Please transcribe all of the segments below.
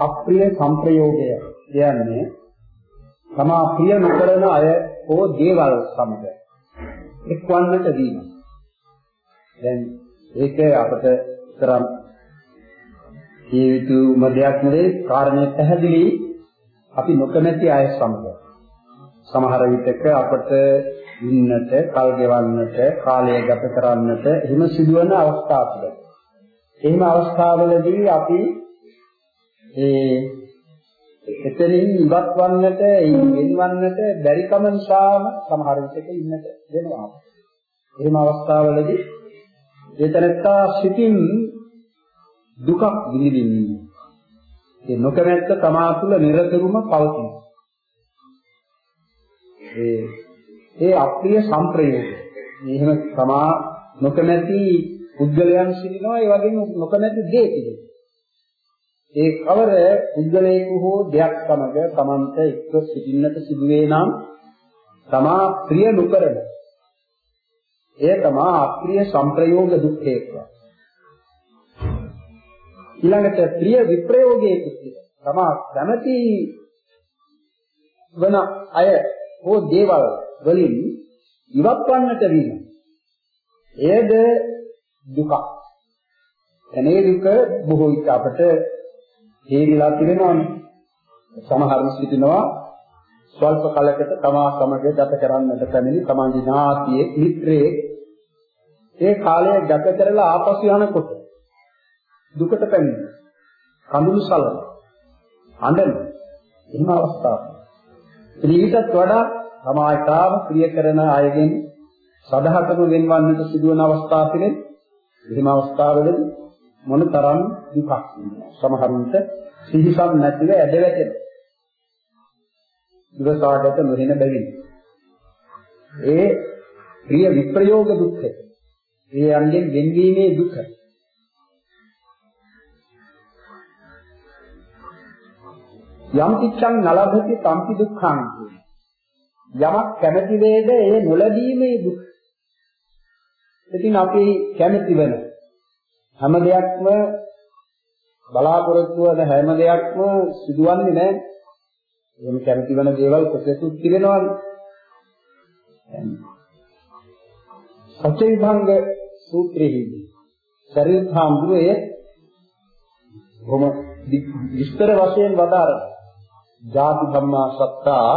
අප්‍රිය සංප්‍රයෝගය කියන්නේ තමා ප්‍රිය නොකරන අය හෝ දේවල් සමග එක්වන්නට දීම. දැන් ඒක අපට තරම් ජීවිතුම දෙයක් නෙවෙයි කාරණේ පැහැදිලි අපි නොකමැති අය සමග සමහර විටක අපට ඉන්නට කල් ගෙවන්නට කාලය ගත කරන්නට එහෙම සිදුවන අවස්ථා තිබෙනවා. එහෙම අවස්ථාවලදී අපි ඒ එතනින් ඉවත් වන්නට, එන්වන්නට බැරි කම නිසාම සමහර විටක ඉන්නට වෙනවා. එහෙම අවස්ථාවලදී ඒතරත්තා සිතින් දුකක් විඳින්නේ. ඒ නොකමැත්ත තමා තුළ නිරතුරුම පවතින. ඒ ඒ අප්‍රිය සංප්‍රයෝග. එහෙම තමා නොකමැති පුද්ගලයන් සිටිනවා ඒ වගේම නොකමැති දේ පිළිබඳ. ඒ කවර පුද්ගලයෙකු හෝ දෙයක් සමග තමන්ට එක්ව සිටින්නට සිදුවේ නම් තමා ප්‍රිය නොකරන එය තමා අප්‍රිය සංප්‍රයෝග දුක්ඛය කියලා. ඊළඟට ප්‍රිය විප්‍රයෝගයේ කිසිද තමා කැමැති වන අය හෝ දේවල් වලින් ඉවත් වන්නට වීම. එයද දුක. එනේ දුක බොහෝ විට අපට හේරිලා තිබෙනවානේ. සමහරු සිටිනවා ස්වල්ප කලකට තමා සමග ගත කරන්නට පැමිණි තමන්ගේ ඥාතියේ මිත්‍රයේ ඒ කාලය ගත කරලා ආපසු යනකොට දුකට පැමිණෙන කඳුළු සලන අඬන එහෙම අවස්ථාවක්. ඊටත් වඩා සමාජතාව ප්‍රිය කරන අයගෙන් සදහටම වෙන්වන්නට සිදුවන අවස්ථා පිළිෙන එහෙම අවස්ථාවලදී මොන තරම් දුකක් සමහරුන්ට සිහිසම් නැතිව ඇද වැටෙන. දුරසාගත නොහෙන බැවින්. ඒ ප්‍රිය විප්‍රයෝග දුක්ඛ ඒ අන්ගෙන් වෙන්වීමේ දුක. යම් කිච්ඡං නලභති සම්පි දුක්ඛං. යමක් කැමැති වේද ඒ නොලැබීමේ දුක. ඉතින් අපි කැමැති වෙන හැම දෙයක්ම බලාපොරොත්තු වන හැම දෙයක්ම සිදුවන්නේ නැහැ. එහෙම කැමති වෙන දේවල් කොටසුත් තිබෙනවානේ. සත්‍ය විභංග සූත්‍රයේදී සරියුත් හාමුදුරුවෝ බොහොම විස්තර වශයෙන් වදාරන ජාති ධම්මා සත්තා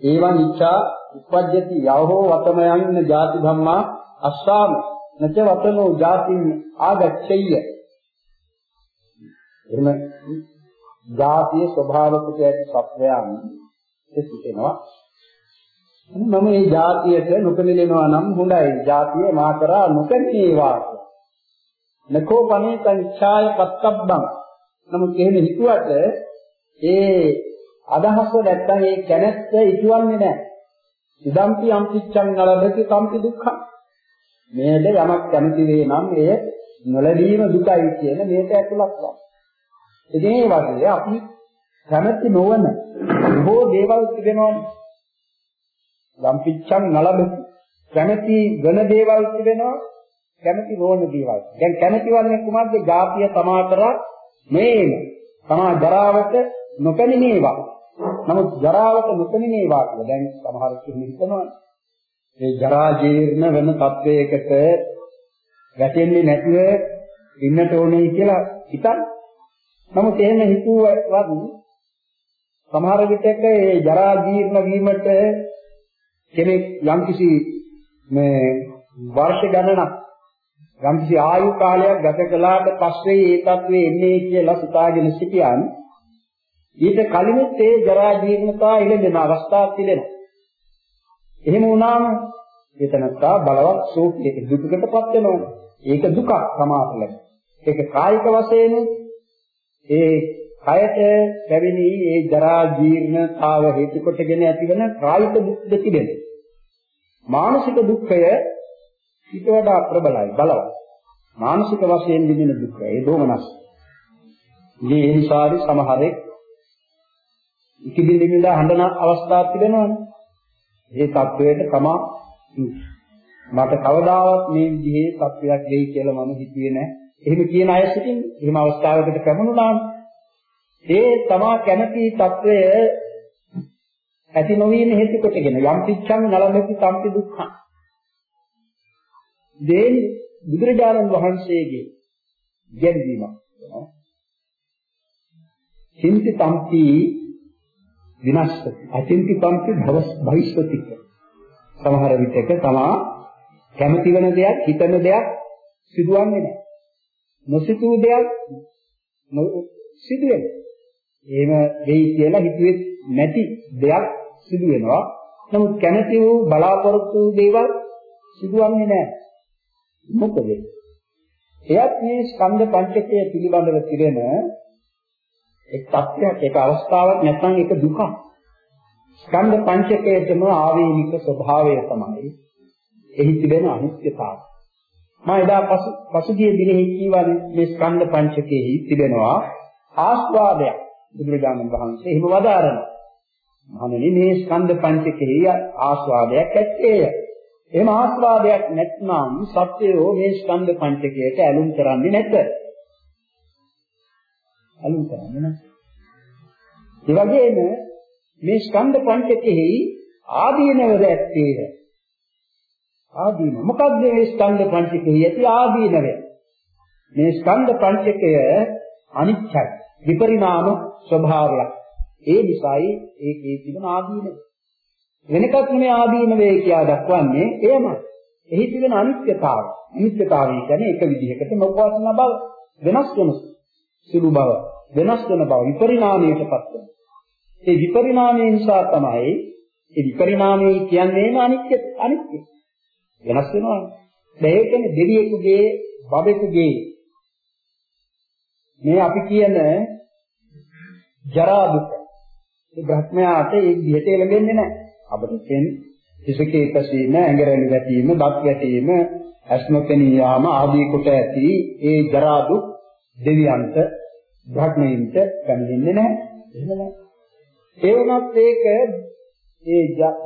ඒවං ඉච්ඡා උපජ්ජති යවෝ වතමයන් ජාති ධම්මා අස්සාම නච වතනෝ ජාතින් ආගච්ඡය. එහෙම ජාතිය ස්වභාව කොට ඇති සත්වයන් සිටිනවා. මම මේ ජාතියට නොකෙලෙනවා නම් හොඳයි. ජාතිය මා කරා නොකෙලේවා නකෝ පනේතං ඡාය පත්තබ්බං නමුත් එහෙම හිතුවට ඒ අදහස නැත්තම් ඒ කැනැත්ත ඉතුවන්නේ නැහැ. ඉදම්පි අම්පිච්ඡං නලබති සම්පි දුක්ඛං. මේද යමක් කැමති වේ නම් එය නොලැබීම දුකයි කියන මේක ඇතුළත් වෙනවා. ඉතින් ඒ වගේ අපි කැමති නොවන බොහෝ දේවල් තිබෙනවානේ. යම්පිච්ඡං නලබති කැමති වෙන දේවල් තිබෙනවා කැමති නොවන දේවල්. දැන් කැමති වන්නේ කුමක්ද? ජාතිය තමා කරා මේන. තමා ජරාවට නොපැමිණේවා. නමුත් ජරාවට නොපැමිණේවා කියලා දැන් සමහර කෙනෙක් හිතනවා. මේ ජරා ජීර්ණ වෙන තත්වයකට වැටෙන්නේ නැතුව ඉන්නට ඕනේ කියලා හිතන. නමුත් එහෙම හිතුවත් සමහර විටක ඒ ජරා ජීර්ණ වීමට කෙනෙක් යම්කිසි මේ වර්ෂ ගණනක් යම්කිසි ආයු කාලයක් ගත කළාට පස්සේ ඒ තත්ත්වේ එන්නේ කියලා සිතාගෙන සිටියන් ඊට කලිනුත් ඒ ජරා ජීර්ණතා ඉලෙන අවස්ථාවක් තිබෙනවා. එහෙම වුණාම එතනත්තා බලවත් සෝපයක දුකකටපත් වෙනවා. ඒක දුකක් සමාපල. ඒක කායික වශයෙන් ඒ කයට පැමිණි ඒ ජරා ජීර්ණතාව හේතු කොටගෙන ඇතිවන කායික දුක් තිබෙනවා. මානසික දුක්ඛය ඊට වඩා ප්‍රබලයි බලවත්. මානසික වශයෙන් විඳින දුක්ඛය ඒ දෝමනස්. මේ හිංසාරි සමහරෙක් ඉකිබිඳ බිඳ හඬන අවස්ථාවක් තිබෙනවනේ. ඒ තත්වයට තමා මට කවදාවත් මේ විදිහේ තත්වයක් වෙයි කියලා මම හිතුවේ නැහැ. එහෙම කියන අය සිටින් එහෙම අවස්ථාවකට පැමුණා ඒ තමා කැමති తත්වය ඇති නොවීම හේතු කොටගෙන යම් පිච්ඡං නලමෙති සම්පි දුක්ඛං. දෙන් බුදුරජාණන් වහන්සේගේ ගැන්වීමක්. සින්ති සම්පි විනාශති. අචින්ති තම්පි භවිෂ්‍යති. සමහර විටක තමා කැමති වෙන දෙයක් හිතන දෙයක් සිදුවන්නේ නැහැ. නොසිතූ දෙයක් සිදු වෙනවා. එහෙම වෙයි කියලා හිතුවේ නැති දෙයක් සිදු වෙනවා. නමුත් කැමති වූ බලාපොරොත්තු වූ දේවල් සිදුවන්නේ නැහැ. මොකද? එයත් මේ ස්කන්ධ පංචකය පිළිබඳව තිරෙන එක් තත්ත්වයක් ඒක අවස්ථාවක් නැත්නම් ඒක දුකක්. ස්කන්ධ පංචකයේම ආවේනික ස්වභාවය තමයි එහි තිබෙන අනිත්‍යතාවය. මා එදා පසු පසුගිය දිනෙහි කියවනේ මේ ස්කන්ධ පංචකයේහි තිබෙනවා ආස්වාදයක්. බුදුරජාණන් වහන්සේ එහෙම වදාරනවා. මහණෙනි මේ ස්කන්ධ පංචකෙහි ආස්වාදයක් ඇත්තේය. එහෙම ආස්වාදයක් නැත්නම් සත්‍යෝ මේ ස්කන්ධ පංචකයට ඇලුම් කරන්නේ නැත. ඇලුම් කරන්නේ නැත. ඒ වගේම මේ ස්කන්ධ පංචකෙහි ආදීනවද ඇත්තේය. ආදීන මොකක්ද මේ ස්කන්ධ පංචකෙහි ඇති ආදීනව? මේ ස්කන්ධ පංචකය අනිත්‍යයි. විපරිණාම ස්වභාවයක්. ඒ නිසායි ඒකේ තිබෙන ආදීන වෙනකත් නෙමෙයි ආදීන වේ කියා දක්වන්නේ එයමයි. එහි තිබෙන අනිත්‍යතාවය. අනිත්‍යතාවය කියන්නේ එක විදිහකට නොපවත්න බව, වෙනස් වෙන සුළු බව, වෙනස් වෙන බව විපරිණාමයටපත් වෙනවා. ඒ විපරිණාමය නිසා තමයි ඒ විපරිණාමය කියන්නේම අනිත්‍ය අනිත්‍ය. වෙනස් වෙනවා. ඒ කියන්නේ දෙවියෙකුගේ, බබෙකුගේ මේ අපි කියන ජරා දුක. ඒ බ්‍රහ්මයාට ඒ විදිහට එළඹෙන්නේ නැහැ. අපිට කියන්නේ හිසකේ පැසීම, ඇඟරැලි වැටීම, බත් වැටීම, අස්නොතෙනී යාම ආදී කොට ඇති ඒ ජරා දුක් දෙවියන්ට බ්‍රහ්මයින්ට පැමිණෙන්නේ නැහැ. එහෙම නැහැ. ඒ වුණත් ඒක ඒ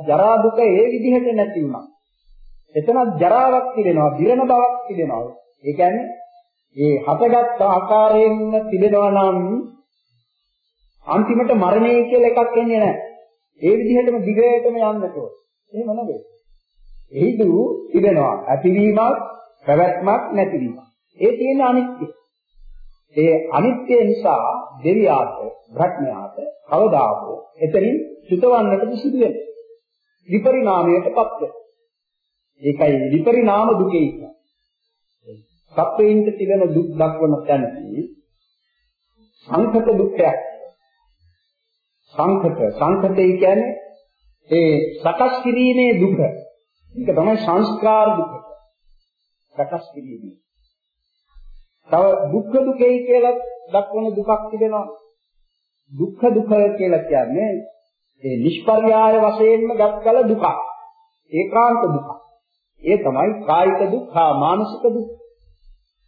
ජරා දුක ඒ විදිහට නැති වුණා. එතනත් ජරාවක් තිබෙනවා, දිරණ බවක් තිබෙනවා. ඒ කියන්නේ ඒ හතගත් ආකාරයෙන්ම තිබෙනවා නම් අන්තිමට මරණය කියලා එකක් එන්නේ නැහැ. ඒ විදිහටම දිගටම යන්නට ඕන. එහෙම නෙවෙයි. එහිදු තිබෙනවා ඇතිවීමක්, පැවැත්මක්, නැතිවීමක්. ඒ තියෙන අනිත්‍ය. ඒ අනිත්‍ය නිසා දෙවියාට, භ්‍රඥයාට කවදාහෝ එතනින් චුතවන්නට සිදු වෙනවා. විපරිණාමයටපත් වෙනවා. ඒකයි විපරිණාම දුකේ කියන්නේ. සත්වයින්ට තිබෙන දුක් දක්වන තැනදී සංකත දුක්ඛයක් සංකත සංකතය කියන්නේ ඒ සකස් කිරීමේ දුක. ඒක තමයි සංස්කාර දුක. සකස් කිරීමේ. තව දුක්ඛ දුකයි කියලා දක්වන දුකක් තිබෙනවා. දුක්ඛ දුක කියලා කියන්නේ ඒ නිෂ්පර්යාය වශයෙන්ම ගත්කල දුක. ඒකාන්ත දුක. ඒ තමයි කායික දුක් හා මානසික දුක්.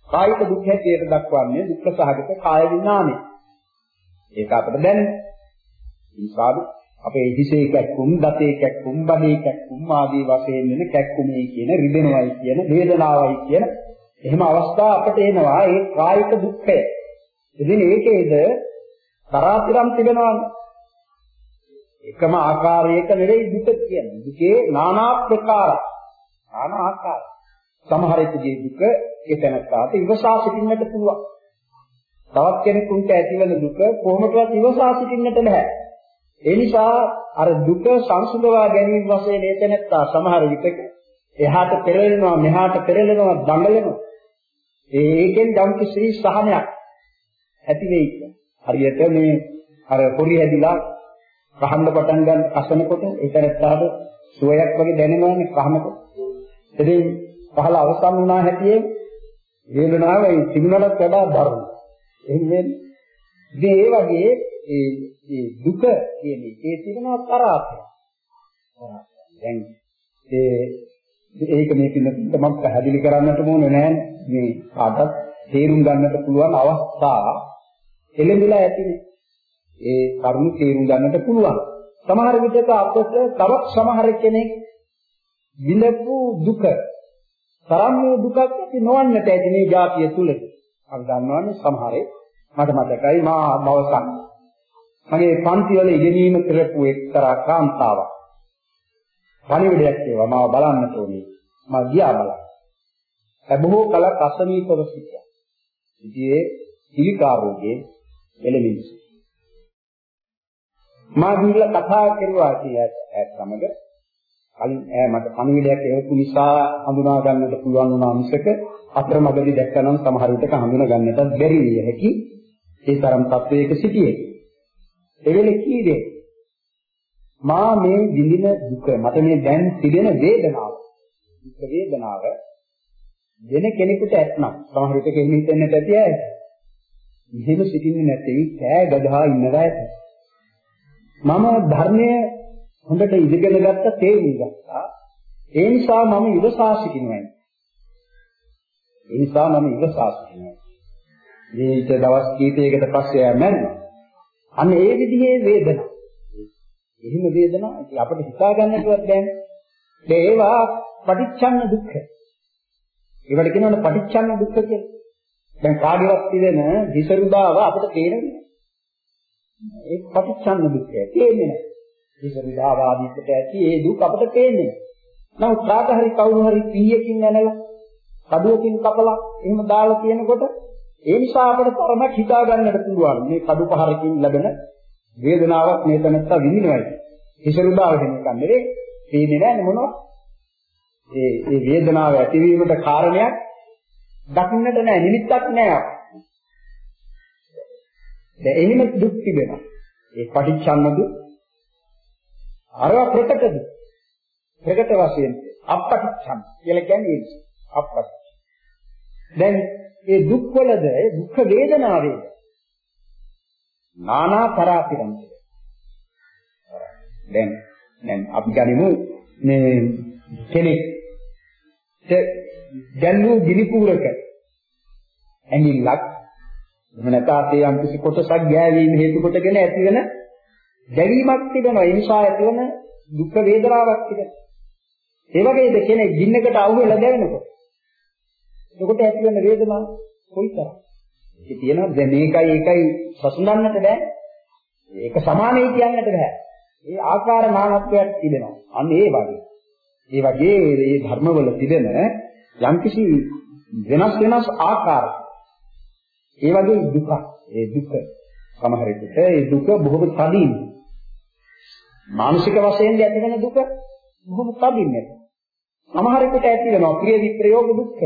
කායික දුක් හැටියට දක්වන්නේ දුක්ඛ සහගත කාය විඥානය. ඒක අපිට දැනෙනවා. ඉන්සාද අපේ හිසේ කැක්කුම්, දතේ කැක්කුම්, බඩේ කැක්කුම් ආදී වශයෙන් වෙන කැක්කුමේ කියන රිදෙනවයි කියන වේදනාවයි කියන එහෙම අවස්ථා අපට එනවා ඒ කායික දුක්ඛය. ඉතින් ඒකේද තරාතිරම් තිබෙනවානේ. එකම ආකාරයක නෙවෙයි දුක කියන්නේ. දුකේ নানা ප්‍රකාර. নানা ආකාර. සමහරෙකුගේ දුක ඒ තැනට ඉවසා සිටින්නට පුළුවන්. තවත් කෙනෙකුට ඇතිවන දුක කොහොමදවත් ඉවසා සිටින්නට බෑ. ඒ නිසා අර දුක සංසුඳවා ගැනීම වශයෙන් එතනත්තා සමහර විටක එහාට පෙරලෙනවා මෙහාට පෙරලෙනවා දඟලනවා. ඒකෙන් යම් කිසි සහනයක් ඇති වෙයි. හරියට මේ අර පොරි හැදිලා කහන්න පටන් ගන්න අසනකොට ඒතරත්තාට සුවයක් වගේ දැනෙනවානේ කහනකොට. ඉතින් පහළ අවසන් වුණා හැටියේ වේදනාව ඒ තිබුණට වඩා දරුණු. එහෙනම් ඉතින් ඒ වගේ ඒ ඒ දුක කියන එකේ තිබෙනවා තරහය. දැන් ඒ ඒක මේ පින්නත් මම පැහැදිලි කරන්නට ඕනේ නෑ මේ කාටත් තේරුම් ගන්නට පුළුවන් අවස්ථා එළඹිලා ඇතිනේ. ඒ කරුණු තේරුම් ගන්නට පුළුවන්. සමහර විටක අපට තවත් සමහර කෙනෙක් විඳපු දුක තරම් මේ දුකක් ඇති නොවන්නට ඇති මේ જાතිය තුලදී. අපි දන්නවනේ සමහරේ මට මතකයි මා දවසක් මගේ පන්ති වල ඉගෙනීම කරපු එක්තරා කාන්තාවක් පණිවිඩයක් ඒවා මාව බලන්නට ඕනේ මම ගියා බලන්න. බොහෝ කලක් අසනීපව සිටියා. ඉතියේ පිළිකා රෝගේ එළමින් මා ගිහිල්ලා කතා කරුවා කියත් සමග කලින් ඈ මට පණිවිඩයක් එවපු නිසා හඳුනා ගන්නට පුළුවන් වුණා මිසක අතරමඟදී දැක්කනම් සමහර විටක හඳුනා ගන්නටත් බැරි විය හැකි ඒ තරම් තත්වයක සිටියේ. එවෙලේ කීවේ මා මේ විඳින දුක මට මේ දැන් තිබෙන වේදනාව දුක් වේදනාව වෙන කෙනෙකුට ඇත්නම් සමහර විටක එහෙම හිතෙන්නට ඇති අය. එහෙම සිටින්නේ නැtei කෑ ගදහා ඉන්නවා ඇති. මම ධර්මය හොඳට ඉගෙන ගත්ත තේරුම් ගත්තා. ඒ නිසා මම ඉවසා සිටිනවා. ඒ නිසා මම ඉවසා සිටිනවා. මේක දවස් කීපයකට පස්සේ ආ මැරෙනවා. අන්න ඒ විදිහේ වේදනා. එහෙම වේදනා අපිට හිතා ගන්නටවත් බැහැ. ඒවා පටිච්චන්න දුක්ඛ. ඒවට කියනවනේ පටිච්චන්න දුක්ඛ කියලා. දැන් කාගේවත් තිබෙන විසරුදාව අපිට තේරෙන්නේ ඒ පටිච්චන්න දුක්ඛය තේන්නේ නැහැ. විසරුදාව ආදිකට ඇති ඒ දුක් අපිට තේන්නේ නැහැ. නමුත් කාට හරි කවුරු හරි පීයකින් නැනලා කඩුවකින් කපලා එහෙම දාලා තියෙනකොට ඒ නිසා අපිට තරමක් හිතා ගන්නට පුළුවන් මේ කඩු පහරකින් ලැබෙන වේදනාවක් මේ තනත්තා විඳිනවායි. විසරුදාව වෙන එක නෙවෙයි. තේන්නේ නැහැ මොනවා ඒ ඒ වේදනාව ඇතිවීමට කාරණයක් දකින්නට නෑ නිමිත්තක් නෑ. දැන් එහෙම දුක් තිබෙනවා. ඒ පටිච්චන්න දුක් අරව ප්‍රකට දුක්. ප්‍රකට වශයෙන් අපටිච්චන් කියලා කියන්නේ ඒක. අපටිච්ච. දැන් ඒ දුක් වලද දුක් වේදනාවේ නානා පරාපිරන්ත. දැන් දැන් අපි ගනිමු මේ කෙනෙක් දැන්නු ගිනි කූරක ඇඟිල්ලක් එහෙම නැත්නම් අපේ යම් කිසි කොටසක් ගෑවීම හේතු කොටගෙන ඇතිවෙන දැවීමක් තිබෙනවා. ඒ නිසා ඇතිවන දුක් වේදනාවක් තිබෙනවා. ඒ වගේද කෙනෙක් ගින්නකට අහු වෙලා දැවෙනකොට. එතකොට ඇතිවෙන වේදනාව කොයිතරම්? ඒ තියෙනවා දැන් මේකයි ඒකයි සසඳන්නට බෑ. ඒක සමානයි කියන්නට බෑ. ඒ ආකාර නානත්වයක් තිබෙනවා. අන්න ඒ වගේ. ඒ වගේ මේ ධර්මවල තිබෙන යම්කිසි වෙනස් වෙනස් ආකාර. ඒ වගේ දුක. ඒ දුක. සමහර විට ඒ දුක බොහොම තදින්. මානසික වශයෙන් ඇති වෙන දුක බොහොම තදින් නැත සමහරෙකුට ඇති වෙනවා. ප්‍රිය විප්‍රයෝග දුක්ඛ.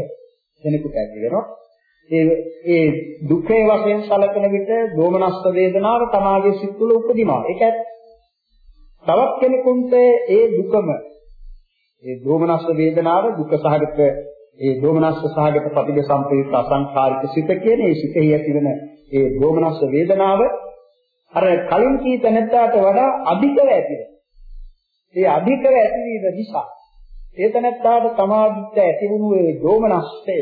කෙනෙකුට ඇති වෙනවා. ඒ ඒ දුකේ වශයෙන් සැලකෙන විට දෝමනස්ස වේදනාව තමාගේ සිත් තුළ උපදිනවා ඒක තවත් කෙනෙකුට ඒ දුකම ඒ දෝමනස්ස වේදනාව දුක සහගත ඒ දෝමනස්ස සහගත පටිඝ සම්ප්‍රයුක්ත අසංඛාරික සිත කියන ඒ සිතෙහි ඇතිවන ඒ දෝමනස්ස වේදනාව අර කලින් කී තැනට වඩා අධිකව ඇතිවෙන. ඒ අධිකව ඇතිවීම නිසා ඒ තැනට තමාදිට ඇතිවුණු ඒ දෝමනස්සය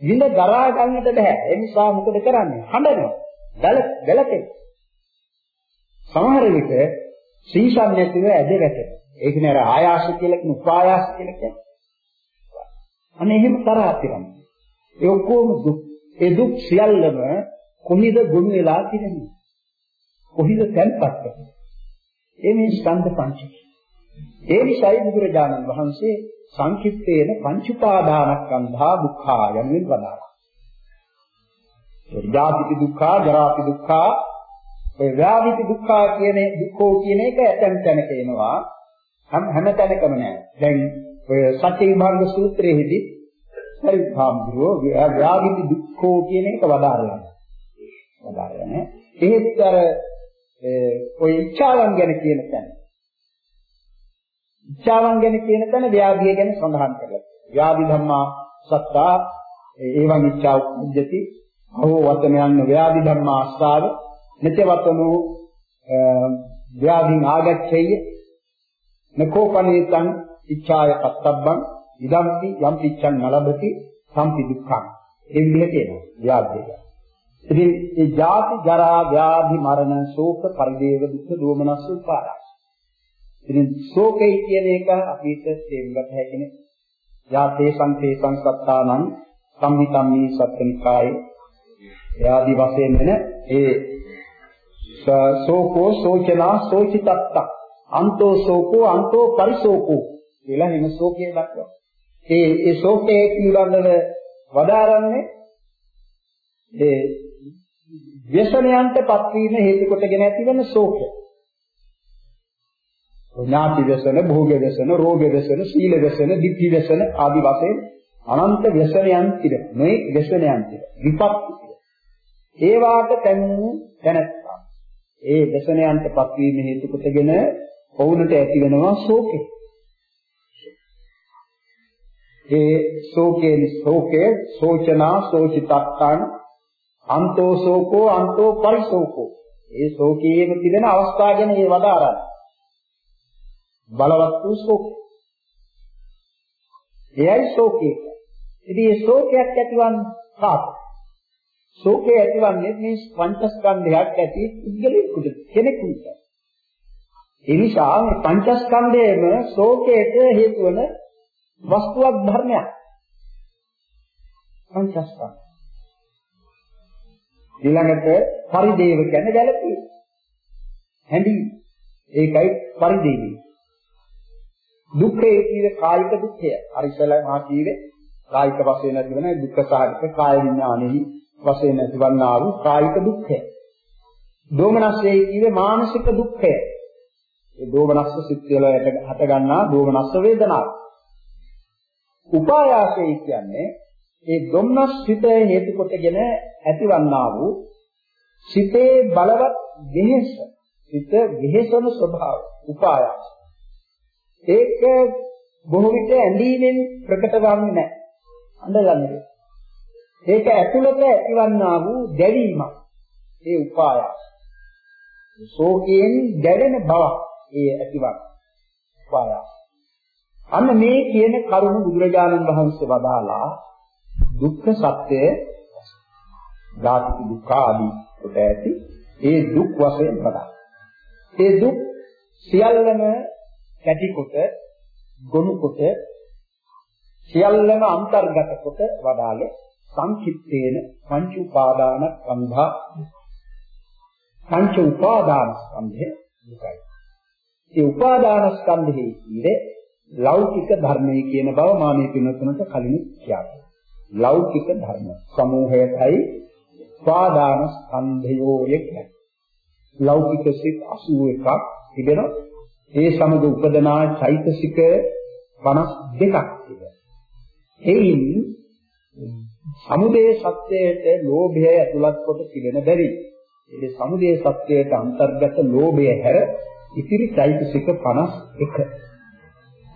විඳ දරා ගන්නට බෑ. ඒ නිසා මොකද කරන්නේ? හඬනවා. ගල ගලතේ. සමහර විට සීසම් නැතිව ඇද වැටෙනවා. ඒක නේ අර ආයාස කියලා කියන උපායාස කියලා කියන්නේ. අනේ එහෙම තරහා තිරන්නේ. ඒ ඔක්කොම දුක්. ඒ දුක් සියල්ලම කොහිද ගොනු වෙලා තිබෙන්නේ? කොහිද තැන්පත් වෙන්නේ? ඒ මේ ස්කන්ධ පංචකය. ඒ නිසායි බුදුරජාණන් වහන්සේ සංකිට්ඨේන පංච උපාදානස්කන්ධා දුක්ඛා යනුවෙන් වදාළා. ජාතිපි දුක්ඛා, ජරාපි දුක්ඛා, ඒ ව්‍යාධිපි දුක්ඛා කියන දුක්ඛෝ කියන එක ඇතැම් තැනක එනවා. හැම හැම තැනකම නෑ. දැන් ඔය සත්‍ය විභංග සූත්‍රයේදී පරිභාම්බුරෝ ව්‍යාධි දුක්ඛෝ කියන එක වදාරලා. වදාරලා නෑ. ඒත් අර ඔය ඉච්ඡාවන් ගැන කියන තැන. ඉච්ඡාවන් ගැන කියන තැන ව්‍යාධිය ගැන සඳහන් කරලා. ව්‍යාධි ධම්මා සත්තා ඒවං ඉච්ඡා උද්දති අහෝ වතනයන් ව්‍යාධි ධම්මා අස්සාව නිතවතනෝ ව්‍යාධින් ආගච්ඡේය නකෝපනේතං ඉච්ඡාය පත්තබ්බං ඉදම්පි යම් පිච්ඡන් නලබති සම්පි දුක්ඛං ඒ විදිහට එනවා ව්‍යාධිය. ඉතින් ඒ ජාති ජරා ව්‍යාධි මරණ ශෝක පරිදේව දුක් දෝමනස් උපාදාන. ඉතින් ශෝකේ කියන එක අපිට තේරුම් ගන්න හැකිනේ. යාතේ සංතේ සංසත්තානං සම්මිතම්මි සත්‍යනිකායේ එයාදී වශයෙන් වෙන ඒ සෝකෝ සෝචනා සෝචිතත්ත අන්තෝ සෝකෝ අන්තෝ පරිසෝකෝ කියලා වෙන ශෝකයේ දක්වනවා. ඒ ඒ ශෝකයේ පිළිබඳව වදාරන්නේ ඒ ව්‍යසනයන්ටපත් වීම හේතු කොටගෙන ඇතිවන ශෝකය. ඥාති ව්‍යසන, භෝග ව්‍යසන, රෝග ව්‍යසන, සීල ව්‍යසන, ditthi ව්‍යසන ආදී වශයෙන් අනන්ත ව්‍යසනයන් තිබෙන. මේ ව්‍යසනයන් තිබෙන. විපත්ති තිබෙන. ඒ වාට තැන්වූ තැනැත්තා. ඒ ව්‍යසනයන්ටපත් වීම හේතු කොටගෙන ඔවුන්ට ඇති වෙනවා ශෝකය. ඒ ශෝකයෙන් ශෝකේ සෝචනා සෝචිතක්ඛාන අන්තෝ ශෝකෝ අන්තෝ පරිශෝකෝ ඒ ශෝකයේම තිබෙන අවස්ථා ගැන මේ වදාරන්නේ බලවත් වූ ශෝකය එයයි ශෝකය ඉතින් මේ ශෝකයක් ඇතිවන්නේ කාට ශෝකය ඇතිවන්නේ මේ පංචස්කන්ධයක් ඇති පුද්ගලෙකුට කෙනෙකුට ඒ නිසා මේ පංචස්කන්ධයේම ශෝකයට හේතු වන වස්තුවක් ධර්මයක්. පංචස්කන්ධ. ඊළඟට පරිදේව කියන්නේ ගැළපී. හැඳි ඒකයි පරිදේවි. දුක්ඛේ කියන්නේ කායික දුක්ඛය. අර ඉස්සෙල්ලා මා කීවේ කායික වශයෙන් ඇතිවන දුක්ඛ සාහිත කාය විඥානෙහි වශයෙන් ඇතිවන්නා වූ කායික දුක්ඛය. දෝමනස්සේ කියන්නේ මානසික දුක්ඛය. ඒ දෝමනස්ස සිත් වල හට ගන්නා දෝමනස්ස වේදනාව. උපායාසය කියන්නේ ඒ ධම්මස් සිත හේතු කොටගෙන ඇතිවන්නා වූ සිතේ බලවත් වෙහෙස සිත වෙහෙසන ස්වභාව උපායාස ඒක බොහෝ විට ඇඳීමෙන් ප්‍රකට වන්නේ නැහැ. අඳගන්නේ. ඒක ඇතුළත ඇතිවන්නා වූ දැවීමක්. ඒ උපායාස ශෝකයෙන් දැවෙන බවක් ඒ ඇතිවන උපායාස අන්න මේ කියන කරුණ බුදුරජාණන් වහන්සේ වදාලා දුක්ඛ සත්‍ය ධාතු දුක්ඛ ආදී කොට ඇති. ඒ දුක් වශයෙන් වදා. ඒ දුක් සියල්ලම කැටි කොට ගොනු කොට සියල්ලම අන්තර්ගත කොට වදාලේ සංකිට්ඨේන පංච උපාදාන ස්කන්ධා පංච උපාදාන ස්කන්ධය දුකයි. ඒ උපාදාන ස්කන්ධෙහි ඉන්නේ ලෞකික ධර්මයේ කියන බව මා මේ පිනතුනට කලින් කියා ලෞකික ධර්ම සමූහයයි ස්වාදාන ස්කන්ධයෝය කියන්නේ. ලෞකික සිත් 81ක් තිබෙනවා. ඒ සමග උපදනා චෛතසික 52ක් තිබෙනවා. එයින් සමුදේ සත්‍යයට ලෝභය ඇතුළත් කොට තිබෙන බැරි. ඒ සමුදේ සත්‍යයට අන්තර්ගත ලෝභය හැර ඉතිරි චෛතසික 51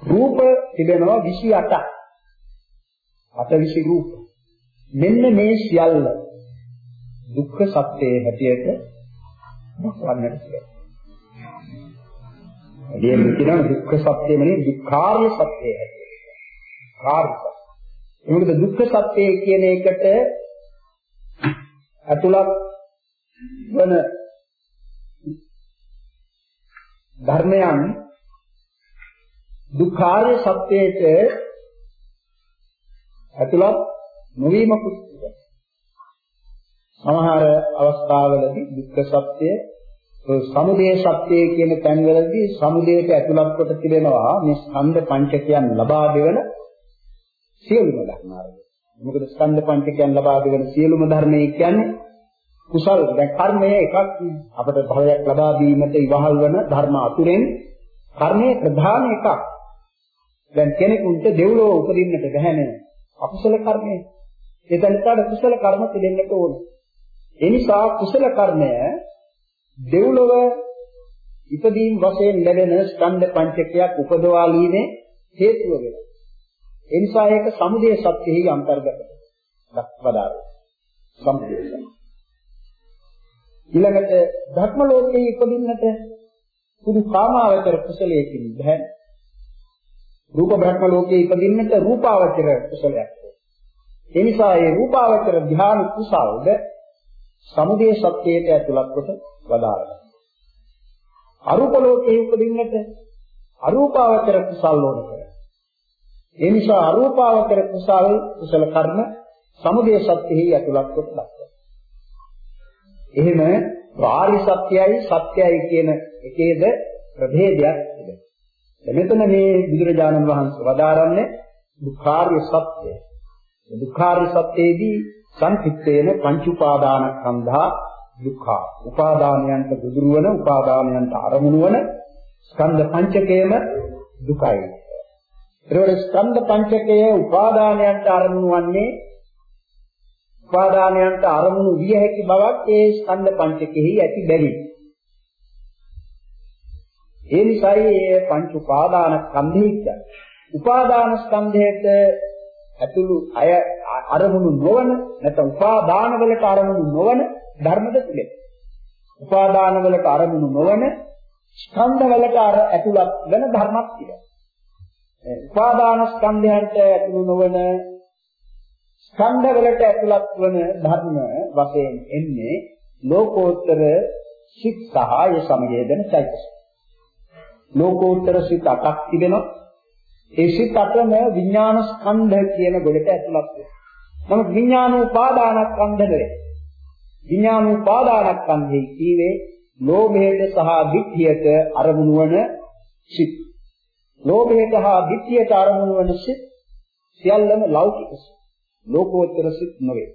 රූප තිබෙනවා 28ක්. අටවිසි රූප. මෙන්න මේ සියල්ල දුක්ඛ සත්‍යයේ හැටියට දක්වන්නට කියලා. එළියෙන් කියන දුක්ඛ සත්‍යය නෙවෙයි දුක්ඛාර්ය සත්‍යය හැටියට. කාර්ය. මොකද දුක්ඛ සත්‍යය කියන එකට අතුලක් වන ධර්මයන් දුක්ඛාරය සත්‍යයට ඇතුළත් නොවීමකුත් සමහර අවස්ථාවලදී දුක්ඛ සත්‍ය සමුදය සත්‍ය කියන තැන්වලදී සමුදයට ඇතුළත් කොට තිබෙනවා මේ ස්කන්ධ පංචකයන් ලබා දෙවන සියලුම ධර්මාර්ග. මොකද ස්කන්ධ පංචකයන් ලබා දෙවන සියලුම ධර්මයේ කියන්නේ කුසල් දැන් කර්මය එකක් අපට භවයක් ලබා දීමට ඉවහල් වන ධර්ම අතුරෙන් කර්මයේ ප්‍රධාන එකක්. දැන් කෙනෙකුට දෙව්ලොව උපදින්නට බැහැ අකුසල කර්මය. ඒ තනිකාට කුසල කර්ම පිළිෙන්නට ඕන. ඒ නිසා කුසල කර්මය දෙව්ලොව ඉපදීම් වශයෙන් ලැබෙන ස්කන්ධ පංචකයක් උපදවාලීමේ හේතුව වෙනවා. ඒ නිසා ඒක සමුදය සත්‍යෙහි අන්තර්ගත දක්වදාරයි. සමුදය සත්‍ය. ඊළඟට ධර්ම ලෝකයේ ඉපදින්නට සුදු කාමාවචර කුසලයකින් බෑ. රූප බ්‍රහ්ම ලෝකයේ ඉපදින්නට රූපාවචර කුසලයක්. ඒ නිසා මේ රූපාවචර ධ්‍යාන කුසල්ද සමුදය සත්‍යයට ඇතුළත් කොට වදාරනවා. අරූප ලෝකයේ උපදින්නට අරූපාවචර කුසල් ඕන කරා. ඒ නිසා අරූපාවචර කුසල් කුසල කර්ම සමුදය සත්‍යෙහි ඇතුළත් කොට දක්වනවා. එහෙම ආර්ය සත්‍යයයි සත්‍යයයි කියන එකේද ප්‍රභේදයක් තිබෙනවා. මෙතන මේ බුදුරජාණන් වහන්සේ වදාරන්නේ දුක්ඛාර්ය සත්‍යය. දුක්ඛාර්ය සත්‍යයේදී සංකිට්ඨේන පංච උපාදානස්කන්ධා දුක්ඛ. උපාදානයන්ට ගුදුරු වන උපාදානයන්ට අරමුණු වන ස්කන්ධ පංචකයම දුකයි. ඒතකොට ස්කන්ධ පංචකයේ උපාදානයන්ට අරමුණු වන්නේ උපාදානයන්ට අරමුණු විය හැකි බවක් ඒ ස්කන්ධ පංචකෙහි ඇති බැරි. ඒ නිසායි මේ පංච උපාදාන ස්කන්ධය කියන්නේ. උපාදාන ස්කන්ධයට ඇතුළු අය අරමුණු නොවන නැත්නම් උපාදාන වලට අරමුණු නොවන ධර්මද තිබෙනවා. උපාදාන වලට අරමුණු නොවන ස්කන්ධ වලට ඇතුළත් වෙන ධර්මයක් තිබෙනවා. උපාදාන ස්කන්ධයන්ට ඇතුළු නොවන ස්කන්ධ වලට ඇතුළත් වන ධර්ම වශයෙන් එන්නේ ලෝකෝත්තර සිත් සහාය සමයේදන චෛතසික. ලෝකෝත්තර සිත් අටක් තිබෙනවා. ඒ සිත් අටම විඥාන ස්කන්ධ කියන ගොඩට ඇතුළත් වෙනවා. නමුත් විඥාන උපාදානස්කන්ධ නෙවේ. විඥාන උපාදානස්කන්ධයේ කීවේ ලෝභයට සහ ditthියට අරමුණු වන සිත්. ලෝභයට හා ditthියට අරමුණු වන සිත් සියල්ලම ලෞකික සිත්. ලෝකෝත්තර සිත් නොවේ.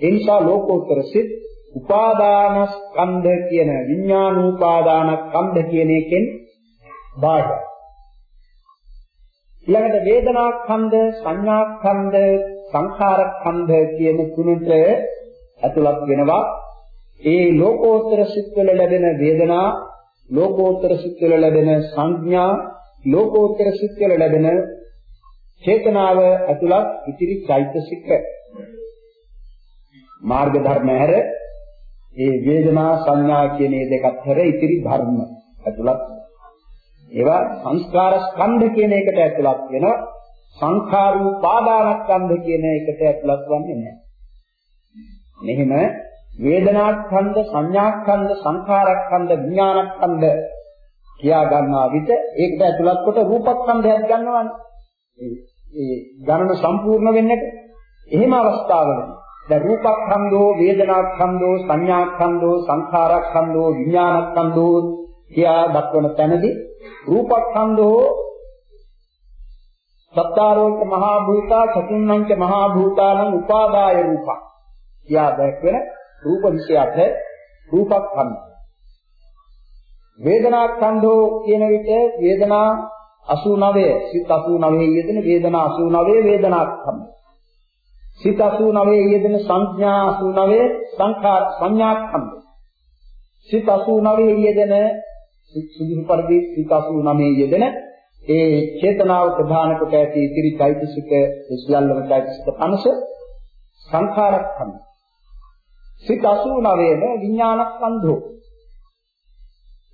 ඒ නිසා ලෝකෝත්තර සිත් උපාදානස්කන්ධ කියන විඥානූපාදානස්කන්ධ කියන එකෙන් බාහිර. ඊළඟට වේදනාස්කන්ධ, සංඥාස්කන්ධ, සංඛාරස්කන්ධ කියන තුනට ඇතුළත් වෙනවා. ඒ ලෝකෝත්තර සිත් වල ලැබෙන වේදනා, ලෝකෝත්තර සිත් වල ලැබෙන සංඥා, ලෝකෝත්තර සිත් වල ලැබෙන චේතනාව ඇතුළත් ඉතිරි චෛතසික මාර්ග ධර්ම හැර ඒ වේදනා සංඥා කියන මේ දෙකත් හැර ඉතිරි ධර්ම ඇතුළත් ඒවා සංස්කාර ස්කන්ධ කියන එකට ඇතුළත් වෙනවා සංඛාරූපාදානස්කන්ධ කියන එකට ඇතුළත් වන්නේ නැහැ. මෙහෙම වේදනාස්කන්ධ සංඥාස්කන්ධ සංඛාරස්කන්ධ විඥානස්කන්ධ කියා ගන්නා විට ඒකට ඇතුළත් කොට රූපස්කන්ධයක් ගන්නවානේ. ඒ ගණන සම්පූර්ණ වෙන්නට එහෙම අවස්ථාවලදී දැන් රූපස්කන්ධෝ වේදනාස්කන්ධෝ සංඥාස්කන්ධෝ සංඛාරස්කන්ධෝ විඥානස්කන්ධෝ කියා දක්වන තැනදී රූපස්කන්ධෝ සත්තාරෝච මහා භූතා චතුන්නංච මහා භූතානං උපාදාය රූපං කියා දැක්වෙන රූප 26 රූපස්කන්ධ. වේදනාස්කන්ධෝ කියන විට වේදනා 89 සිත 89 යෙදෙන වේදනා 89 වේදනාස්කන්ධ. සිත 89 යෙදෙන සංඥා 89 සංඛාර සංඥාස්කන්ධ. සිත 89 යෙදෙන සුදුසු පරිදි සිත 89 යෙදෙන ඒ චේතනාව ප්‍රධාන කොට ඇති ඉතිරි চৈতසික සියල්ලම চৈতසික පනස සංඛාරස්කන්ධ සිත 89ම විඥානස්කන්ධෝ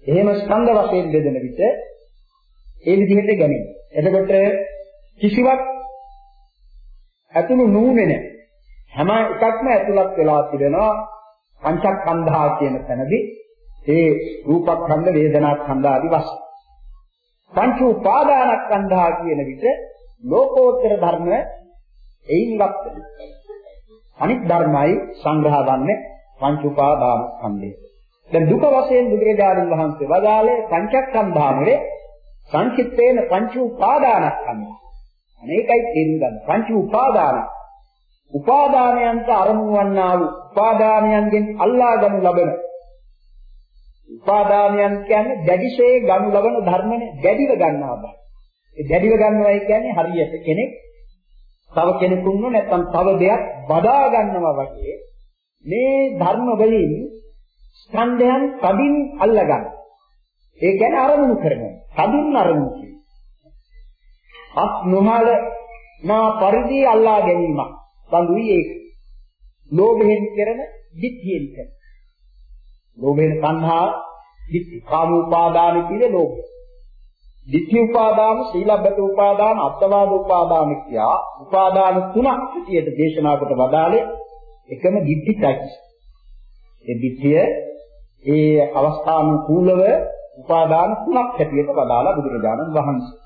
එහෙම ස්කන්ධ වශයෙන් බෙදෙන විට ඒ විදිහට ගැනීම. එතකොට කිසිවක් ඇතුළු නුනේ නැහැ. හැම එකක්ම ඇතුළත් වෙලා තිබෙනවා පංචස්කන්ධා කියන තැනදී ඒ රූපස්කන්ධ වේදනාස්කන්ධ ආදී වශයෙන්. පංච උපාදානස්කන්ධා කියන විට ලෝකෝත්තර ධර්ම එයින් ඉවත් අනිත් ධර්මයි සංග්‍රහ වන්නේ පංච උපාදානස්කන්ධය. දැන් දුක වශයෙන් බුදුරජාණන් වහන්සේ වදාළේ පංචස්කන්ධාමරේ සංකිට්ඨේන පංච උපාදානස්කන්ධ. මේකයි තේරුම් ගන්න. පංච උපාදාන. උපාදානයන්ට අරමුණු වන්නා වූ උපාදානයන්ගෙන් අල්ලා ගනු ලබන උපාදානයන් කියන්නේ දැඩිශේ ගනු ලබන ධර්මනේ දැඩිව ගන්නවා බා. ඒ දැඩිව ගන්නවයි කියන්නේ හරියට කෙනෙක් තව කෙනෙකුන්ව නැත්නම් තව දෙයක් බදා ගන්නවා වගේ මේ ධර්ම වලින් ස්කන්ධයන් කඩින් අල්ලා ගන්න. ඒ කියන්නේ අරමුණු කරනවා. කඩින් අරමුණු කියනවා. අත් නොහල මා පරිදි අල්ලා ගැනීමක්. බඳුයි ඒක. ලෝභයෙන් කරන දිට්ඨියෙන් කරන. ලෝභයෙන් සංහා දිට්ඨි කාම උපාදාන කියන්නේ ලෝභය. දිට්ඨි උපාදාන, සීලබ්බත උපාදාන, අත්වාද උපාදාන කියා උපාදාන තුනක් විදියට දේශනා කොට වදාලේ එකම දිට්ඨියි. ඒ දිට්ඨිය ඒ අවස්ථානුකූලව උපාදාන තුනක් හැටියට වදාලා බුදුරජාණන් වහන්සේ.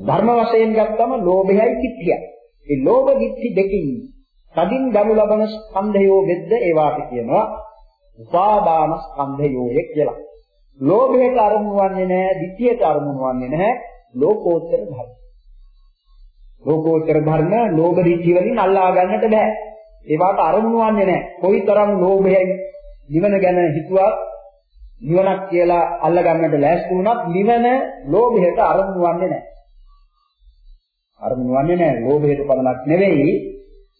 ධර්ම වශයෙන් ගත්තම ලෝභයයි කිත්තියයි. ඒ ලෝභ කිත්ති දෙකින් තදින් ගනු ලබන ස්කන්ධයෝ වෙද්ද ඒවාට කියනවා උපාදාන ස්කන්ධයෝය කියලා. ලෝභයට අරමුණු වන්නේ නැහැ, ditthියට අරමුණු වන්නේ නැහැ, ලෝකෝත්තර ධර්ම. ලෝකෝත්තර ධර්ම ලෝභ ditthි වලින් අල්ලා ගන්නට බෑ. ඒවට අරමුණු වන්නේ නැහැ. කොයිතරම් ලෝභයෙන් නිවන ගැන හිතුවත් නිවනක් කියලා අල්ල ගන්නට ලෑස්ති වුණත් නිවන ලෝභයට අරමුණු වන්නේ නැහැ. අරමුණු වන්නේ නැහැ. ලෝභයට පමණක් නෙවෙයි,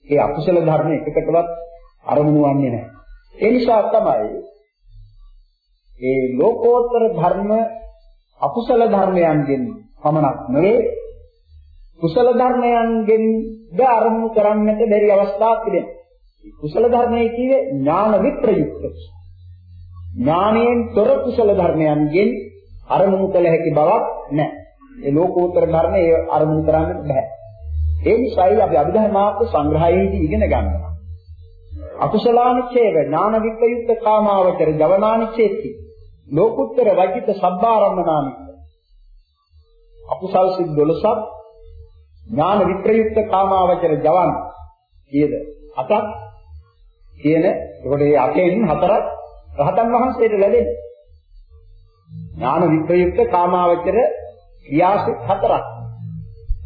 ඒ අකුසල ධර්ම එකකටවත් අරමුණු වන්නේ නැහැ. ඒ නිසා තමයි ඒ ලෝකෝත්තර ධර්ම අකුසල ධර්මයන්ගෙන් පමණක් නෙවෙයි කුසල ධර්මයන්ගෙන් ද අරමුණු කරන්නට බැරි අවස්ථාවක් තිබෙනවා. කුසල ධර්මයේ කියේ ඥාන විප්‍රයුක්ත. ඥානයෙන් තොර කුසල ධර්මයන්ගෙන් අරමුණු කළ හැකි බවක් නැහැ. ඒ ලෝකෝත්තර ධර්ම ඒ අරමුණු කරන්නට බෑ. ඒ නිසායි අපි අභිධර්මාර්ථ සංග්‍රහයේදී ඉගෙන ගන්නවා. අකුසලානිච්ඡේව ඥාන විප්‍රයුක්ත කාමාවචර ජවනානිච්ඡේති. ලෝකුත්තර වජිත සබ්බාරම්මනානිච්ච. අකුසල් සිත් 12ක් ඥාන විප්‍රයුක්ත කාමාවචර ජවන් කීයද? අටක් කියන ඒකට මේ අටෙන් හතරක් රහතන් වහන්සේට ලැබෙන්නේ. ඥාන විප්‍රයුක්ත කාමාවචර ක්‍රියාසිත හතරක්.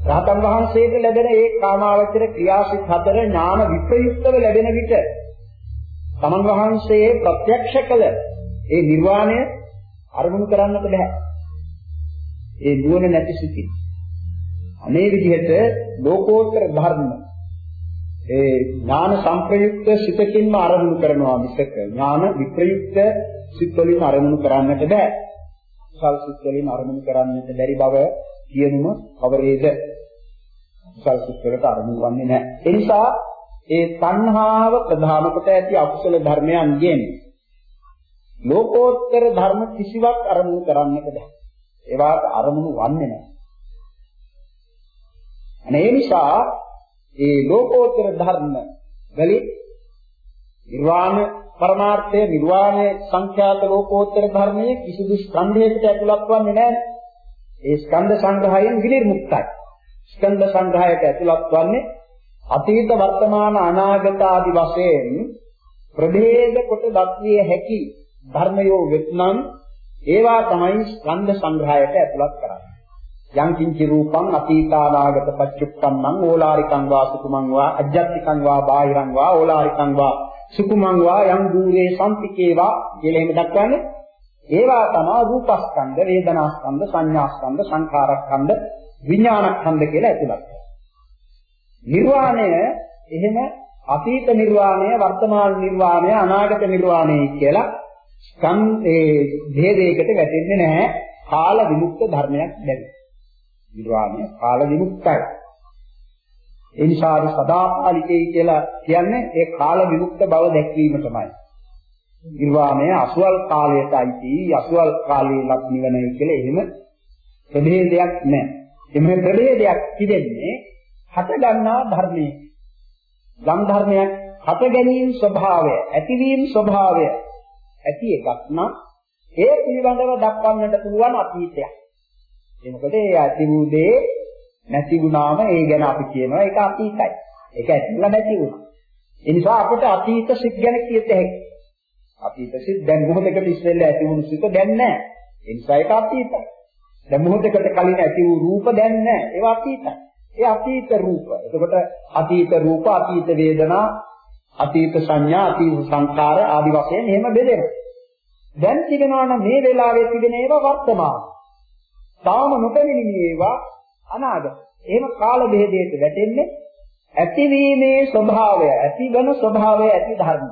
රහතන් වහන්සේට ලැබෙන ඒ කාමාවචර ක්‍රියාසිත හතර ඥාන විප්‍රයුක්තව ලැබෙන විට තමන් වහන්සේ ප්‍රත්‍යක්ෂ කළ ඒ නිර්වාණය අරමුණු කරන්නට බෑ. ඒ නුවණ නැති සිටින්. අනේ විදිහට ලෝකෝත්තර ධර්ම ඒ ඥාන සංප්‍රයුක්ත සිතකින්ම අරමුණු කරනවා මිසක ඥාන විප්‍රයුක්ත සිත් වලින් අරමුණු කරන්නට බෑ. කුසල් සිත් වලින් අරමුණු කරන්නට බැරි බව කියනුම කවරේද? කුසල් සිත් වලට අරමුණු වන්නේ නැහැ. ඒ නිසා ඒ තණ්හාව ප්‍රධාන කොට ඇති අකුසල ධර්මයන්ගෙන් ලෝකෝත්තර ධර්ම කිසිවක් අරමුණු කරන්නට බෑ. ඒවාට අරමුණු වන්නේ නැහැ. අනේ ඒ නිසා ඒ ලෝකෝත්තර ධර්ම වලින් නිර්වාණ පරමාර්ථය නිර්වාණය සංඛ්‍යාත ලෝකෝත්තර ධර්මයේ කිසිදු ස්කන්ධයකට ඇතුළත් වන්නේ නැහැ. ඒ ස්කන්ධ සංග්‍රහයෙන් විනිර්මුක්තයි. ස්කන්ධ සංග්‍රහයට ඇතුළත් වන්නේ අතීත වර්තමාන අනාගත ආදි වශයෙන් ප්‍රභේද කොට දක්විය හැකි ධර්මයෝ වෙත්නම් ඒවා තමයි ස්කන්ධ සංග්‍රහයට ඇතුළත් කරන්නේ. යම් කිංචි රූපං අතීතානාගත පච්චුප්පන්නං ඕලාරිකං වා සුකුමං වා අජ්ජත්තිකං වා බාහිරං වා ඕලාරිකං වා සුකුමං වා යම් දූරේ සම්පිකේවා කියලා එහෙම දක්වන්නේ ඒවා තමයි රූපස්කන්ධ වේදනාස්කන්ධ සංඥාස්කන්ධ සංඛාරස්කන්ධ විඥානස්කන්ධ කියලා ඇතුළත් නිර්වාණය එහෙම අතීත නිර්වාණය වර්තමාන නිර්වාණය අනාගත නිර්වාණය කියලා ස්කන්ධේ භේදයකට වැටෙන්නේ නැහැ කාල විමුක්ත ධර්මයක් බැරි නිර්වාණය කාල විමුක්තයි. ඒ නිසා සදාපාලිකයි කියලා කියන්නේ ඒ කාල විමුක්ත බව දැක්වීම තමයි. නිර්වාණය අසුවල් කාලයට අයිති අසුවල් කාලයේ ලක් නිවනයි කියලා එහෙම ප්‍රභේදයක් නැහැ. එමෙ ප්‍රභේදයක් තිබෙන්නේ හට ගන්නා ධර්මයේ. ගම් ධර්මයක් හට ගැනීම ස්වභාවය, ඇතිවීම ස්වභාවය ඇති එකක් නම් ඒ පිළිබඳව දක්වන්නට පුළුවන් අතීතයක්. ඒ මොකද ඒ ඇති වූ දේ නැති වුණාම ඒ ගැන අපි කියනවා ඒක අතීතයි. ඒක ඇතිලා නැති වුණා. ඒ නිසා අපිට අතීත සිත් ගැන කියත හැකියි. අතීත සිත් දැන් මොහොතකට ඉස්සෙල්ලා ඇති වුණු සිත දැන් නැහැ. ඒ නිසා ඒක අතීතයි. දැන් මොහොතකට කලින් ඇති වූ රූප දැන් නැහැ. ඒවා අතීතයි. ඒ අතීත රූප. එතකොට අතීත රූප, අතීත වේදනා, අතීත සංඥා, අතීත සංකාර ආදි වශයෙන් එහෙම බෙදෙනවා. දැන් තිබෙනවා නම් මේ වෙලාවේ තිබෙන ඒවා වර්තමාන. තාම නොපැමිණි ඒවා අනාගත. එහෙම කාල බෙහෙදයට වැටෙන්නේ ඇතිවීමේ ස්වභාවය, ඇතිවන ස්වභාවය ඇති ධර්ම.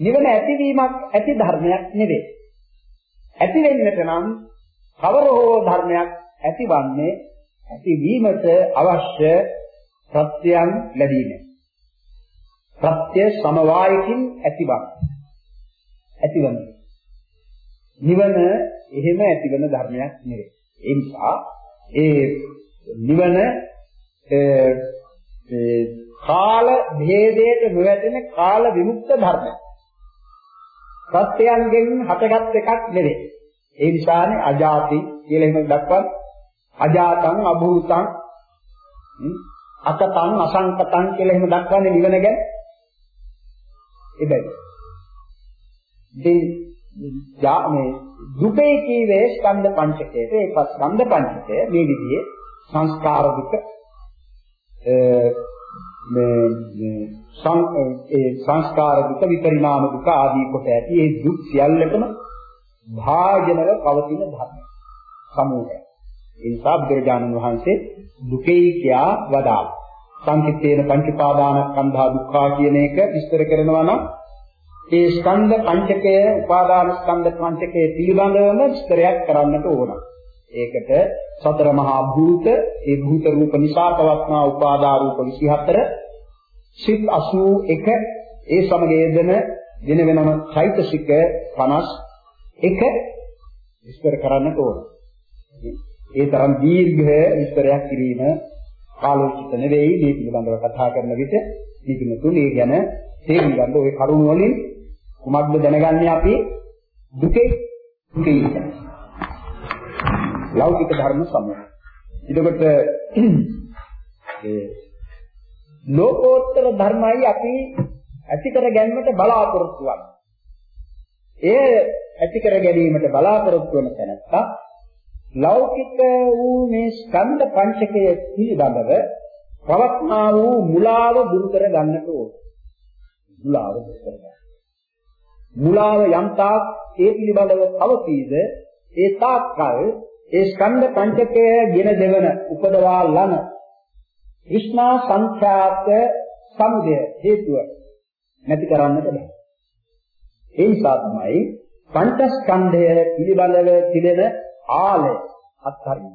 නිවන ඇතිවීමක් ඇති ධර්මයක් නෙවෙයි. ඇති වෙන්නට නම් කවර හෝ ධර්මයක් ඇතිවන්නේ ඇතිවීමට අවශ්‍ය ප්‍රත්‍යයන් ලැබීම. ප්‍රත්‍ය සමவாயකින් ඇතිවක්. ඇතිවන්නේ. නිවන එහෙම ඇතිවන ධර්මයක් නෙවෙයි. ඒ නිසා ඒ නිවන ඒ කාල භේදයට නොවැටෙන කාල විමුක්ත ධර්මයක්. සත්‍යයන්ගෙන් හටගත් එකක් නෙවෙයි. ඒ නිසානේ අජාති කියලා එහෙම දක්වන අජාතං අභූතං අකතං අසංකතං කියලා එහෙම දක්වන්නේ නිවන ගැන. එබැවින් ඉතින් මේ දුකේ කීවේ ස්කන්ධ පංචකයට ඒක ස්කන්ධ පංචකය මේ විදිහේ සංස්කාර දුක මේ ඒ සංස්කාර දුක විපරිණාම දුක ආදී කොට ඇති ඒ දුක් සියල්ලටම භාජනව පවතින ධර්ම සමූහය. ඒ නිසා බුදුරජාණන් වහන්සේ දුකේ කියා වදාළ. සංකිටේන පංච පාදානස්කන්ධා දුක්ඛා කියන එක විස්තර කරනවා නම් ඒ ස්කන්ධ පංචකය උපාදාන ස්කන්ධ පංචකය පිළිබඳවම විස්තරයක් කරන්නට ඕන. ඒකට සතර මහා භූත, ඒ භූත රූප නිසා පවත්නා උපාදා රූප 24, සිත් 81, ඒ සමග යෙදෙන වෙන වෙනම චෛතසික 51 විස්තර කරන්නට ඕන. ඒ තරම් දීර්ඝ විස්තරයක් කිරීම කාලෝචිත නෙවෙයි මේ පිළිබඳව කතා කරන විට මේ තුනේ ගැන තේරුම් ගන්න ওই කරුණ වලින් කුමක්ද දැනගන්නේ අපි දුකේ දුකේ ලෞකික ධර්ම සමය. එතකොට ඒ ලෝකෝත්තර ධර්මයි අපි ඇති කර ගැනීමට බලාපොරොත්තු වෙනවා. එය ඇති කර ගැනීමට බලාපොරොත්තු වන තැනත්තා ලෞකික වූ මේ ස්කන්ධ පංචකය පිළිබඳව පවත්නා වූ මුලාව දුරු කර ගන්නට ඕන. මුලාව දුරු කර ගන්න. මුලාව යම් තාක් ඒ පිළිබඳව පවතීද ඒ තාක්කල් ඒ ස්කන්ධ පංචකය ගෙන දෙවන උපදවා ලන විස්නා සංඛ්‍යාත සමුදය හේතුව නැති කරන්නට බෑ. ඒ නිසා තමයි පංචස්කන්ධය පිළිබඳව තිබෙන ආලය අත්හරින්න.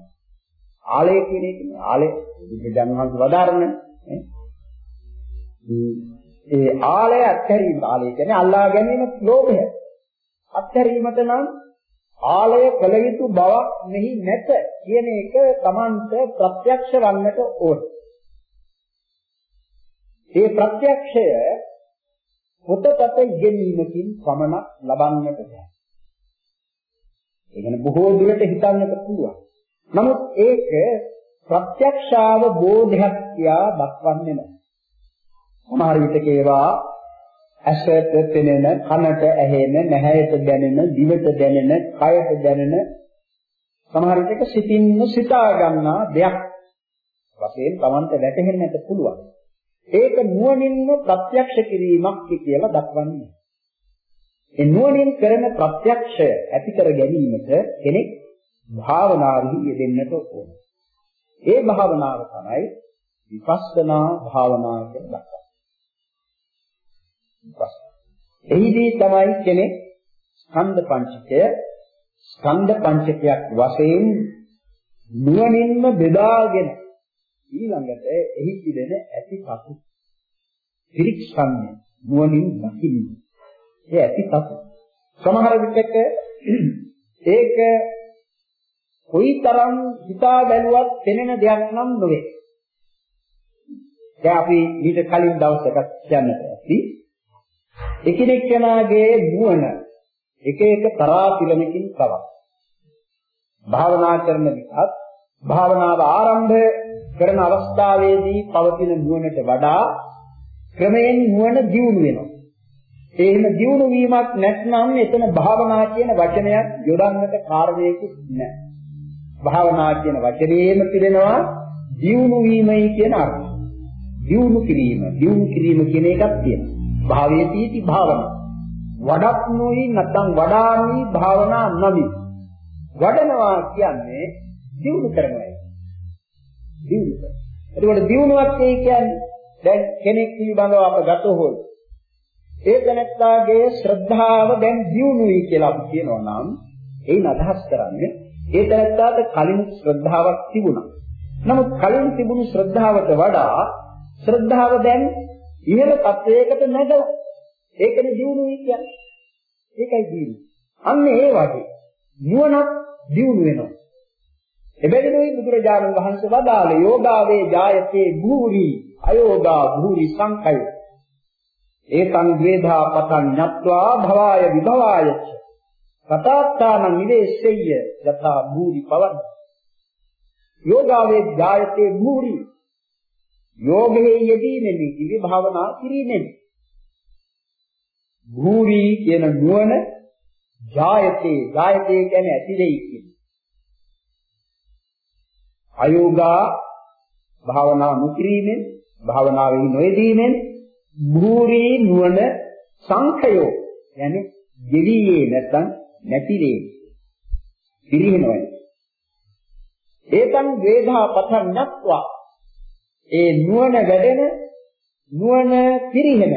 ආලය කියන එක ආලය විද්‍යාඥයන් වහන්සේ වදාරන ඒ ආලය අත්හැරීම ආලය කියන්නේ අල්ලා ගැනීම ලෝභය. අත්හැරීමට නම් ආලය කළ යුතු බවක් මෙහි නැත කියන එක Tamanta ප්‍රත්‍යක්ෂ වන්නට ඕන. ඒ ප්‍රත්‍යක්ෂය පොතපත ඉගෙනීමකින් පමණක් ලබන්නට බෑ. ඒ කියන්නේ බොහෝ දුරට හිතන්නට පුළුවන්. නමුත් ඒක ප්‍රත්‍යක්ෂාව බෝධයක් කියා දක්වන්නේ නැහැ. සමහර විටක ඒවා ඇසට පෙනෙන, කනට ඇහෙන, නැහැයට දැනෙන, දිවට දැනෙන, කයට දැනෙන සමහර විටක සිතින්ම සිතා ගන්නා දෙයක් වශයෙන් Tamante වැටහෙන්නට පුළුවන්. ඒක නුවණින්ම ප්‍රත්‍යක්ෂ කිරීමක් කියලා දක්වන්නේ. ඒ නුවණින් කරන ප්‍රත්‍යක්ෂය ඇති කර ගැනීමට කෙනෙක් භාවනාවෙහි යෙදෙන්නට ඕන. ඒ භාවනාව තමයි විපස්සනා භාවනාව කියලා දක්වන්නේ. එහිදී තමයි කෙනෙක් ස්කන්ධ පංචකය ස්කන්ධ පංචකයක් වශයෙන් නුවණින්ම බෙදාගෙන ඊළඟට එහි තිබෙන ඇතිපතු පිරික්සන්නේ නුවණින් දකින්නේ ඒ ඇති තත්ත්වය. සමහර විටක ඒක කොයිතරම් හිතා බැලුවත් පෙනෙන දෙයක් නම් නොවේ. දැන් අපි ඊට කලින් දවසක කියන්නට ඇති. එකිනෙක කෙනාගේ නුවණ එක එක තරාතිරමකින් තවත්. භාවනා කරන විටත් භාවනාව ආරම්භ කරන අවස්ථාවේදී පවතින නුවණට වඩා ක්‍රමයෙන් නුවණ දියුණු වෙනවා. ඒ එහෙම දියුණු වීමක් නැත්නම් එතන භාවනා කියන වචනයක් යොදන්නට කාරණයකුත් නැහැ. භාවනා කියන වචනේම පිළිනවා දියුණු වීමයි කියන අර්ථය. දියුණු කිරීම, දියුණු කිරීම කියන එකක් තියෙනවා. භාවයේදී භාවනා. වඩක් නොයි නැත්නම් වඩාමි භාවනා නමි. වඩනවා කියන්නේ දියුණු කරනවා. දියුණු කරනවා. එතකොට දියුණුවක් කියන්නේ දැන් කෙනෙක් පිළිබඳව අප ගතහොත් ඒ තැනැත්තාගේ ශ්‍රද්ධාව දැන් දියුණුයි කියලා අපි කියනවා නම් එයින් අදහස් කරන්නේ ඒ තැනැත්තාට කලින් ශ්‍රද්ධාවක් තිබුණා. නමුත් කලින් තිබුණු ශ්‍රද්ධාවට වඩා ශ්‍රද්ධාව දැන් ඉහළ තත්වයකට නැගලා ඒකනේ දියුණුයි කියන්නේ. ඒකයි දියුණුව. අන්න ඒ වගේ නුවණක් දියුණු වෙනවා. එබැවිනුයි බුදුරජාණන් වහන්සේ වදාළ යෝගාවේ ජායතේ භූරි අයෝගා භූරි සංකය ඒතං ද්වේධා පතං ඤත්වා භවාය විභවාය කතාත්තාන නිවේශෙය්‍ය යථා භූරි පවන් යෝගාවේ ජායතේ භූරි යෝගයේ යෙදීමෙන් ඉවි භාවනා කිරීමෙන් භූරි කියන නුවණ ජායතේ ජායතේ කියන්නේ ඇති දෙයි කියන්නේ. අයෝගා භාවනා මුකිරීමෙන් භාවනාවේ නොයෙදීමෙන් භූරි නුවණ සංඛයෝ yani ගෙවියේ නැත්නම් නැතිවේ පිරිනවයි. ඒතං වේදා පතන් නැත්වා ඒ නුවණ වැඩෙන නුවණ පිරිහෙන.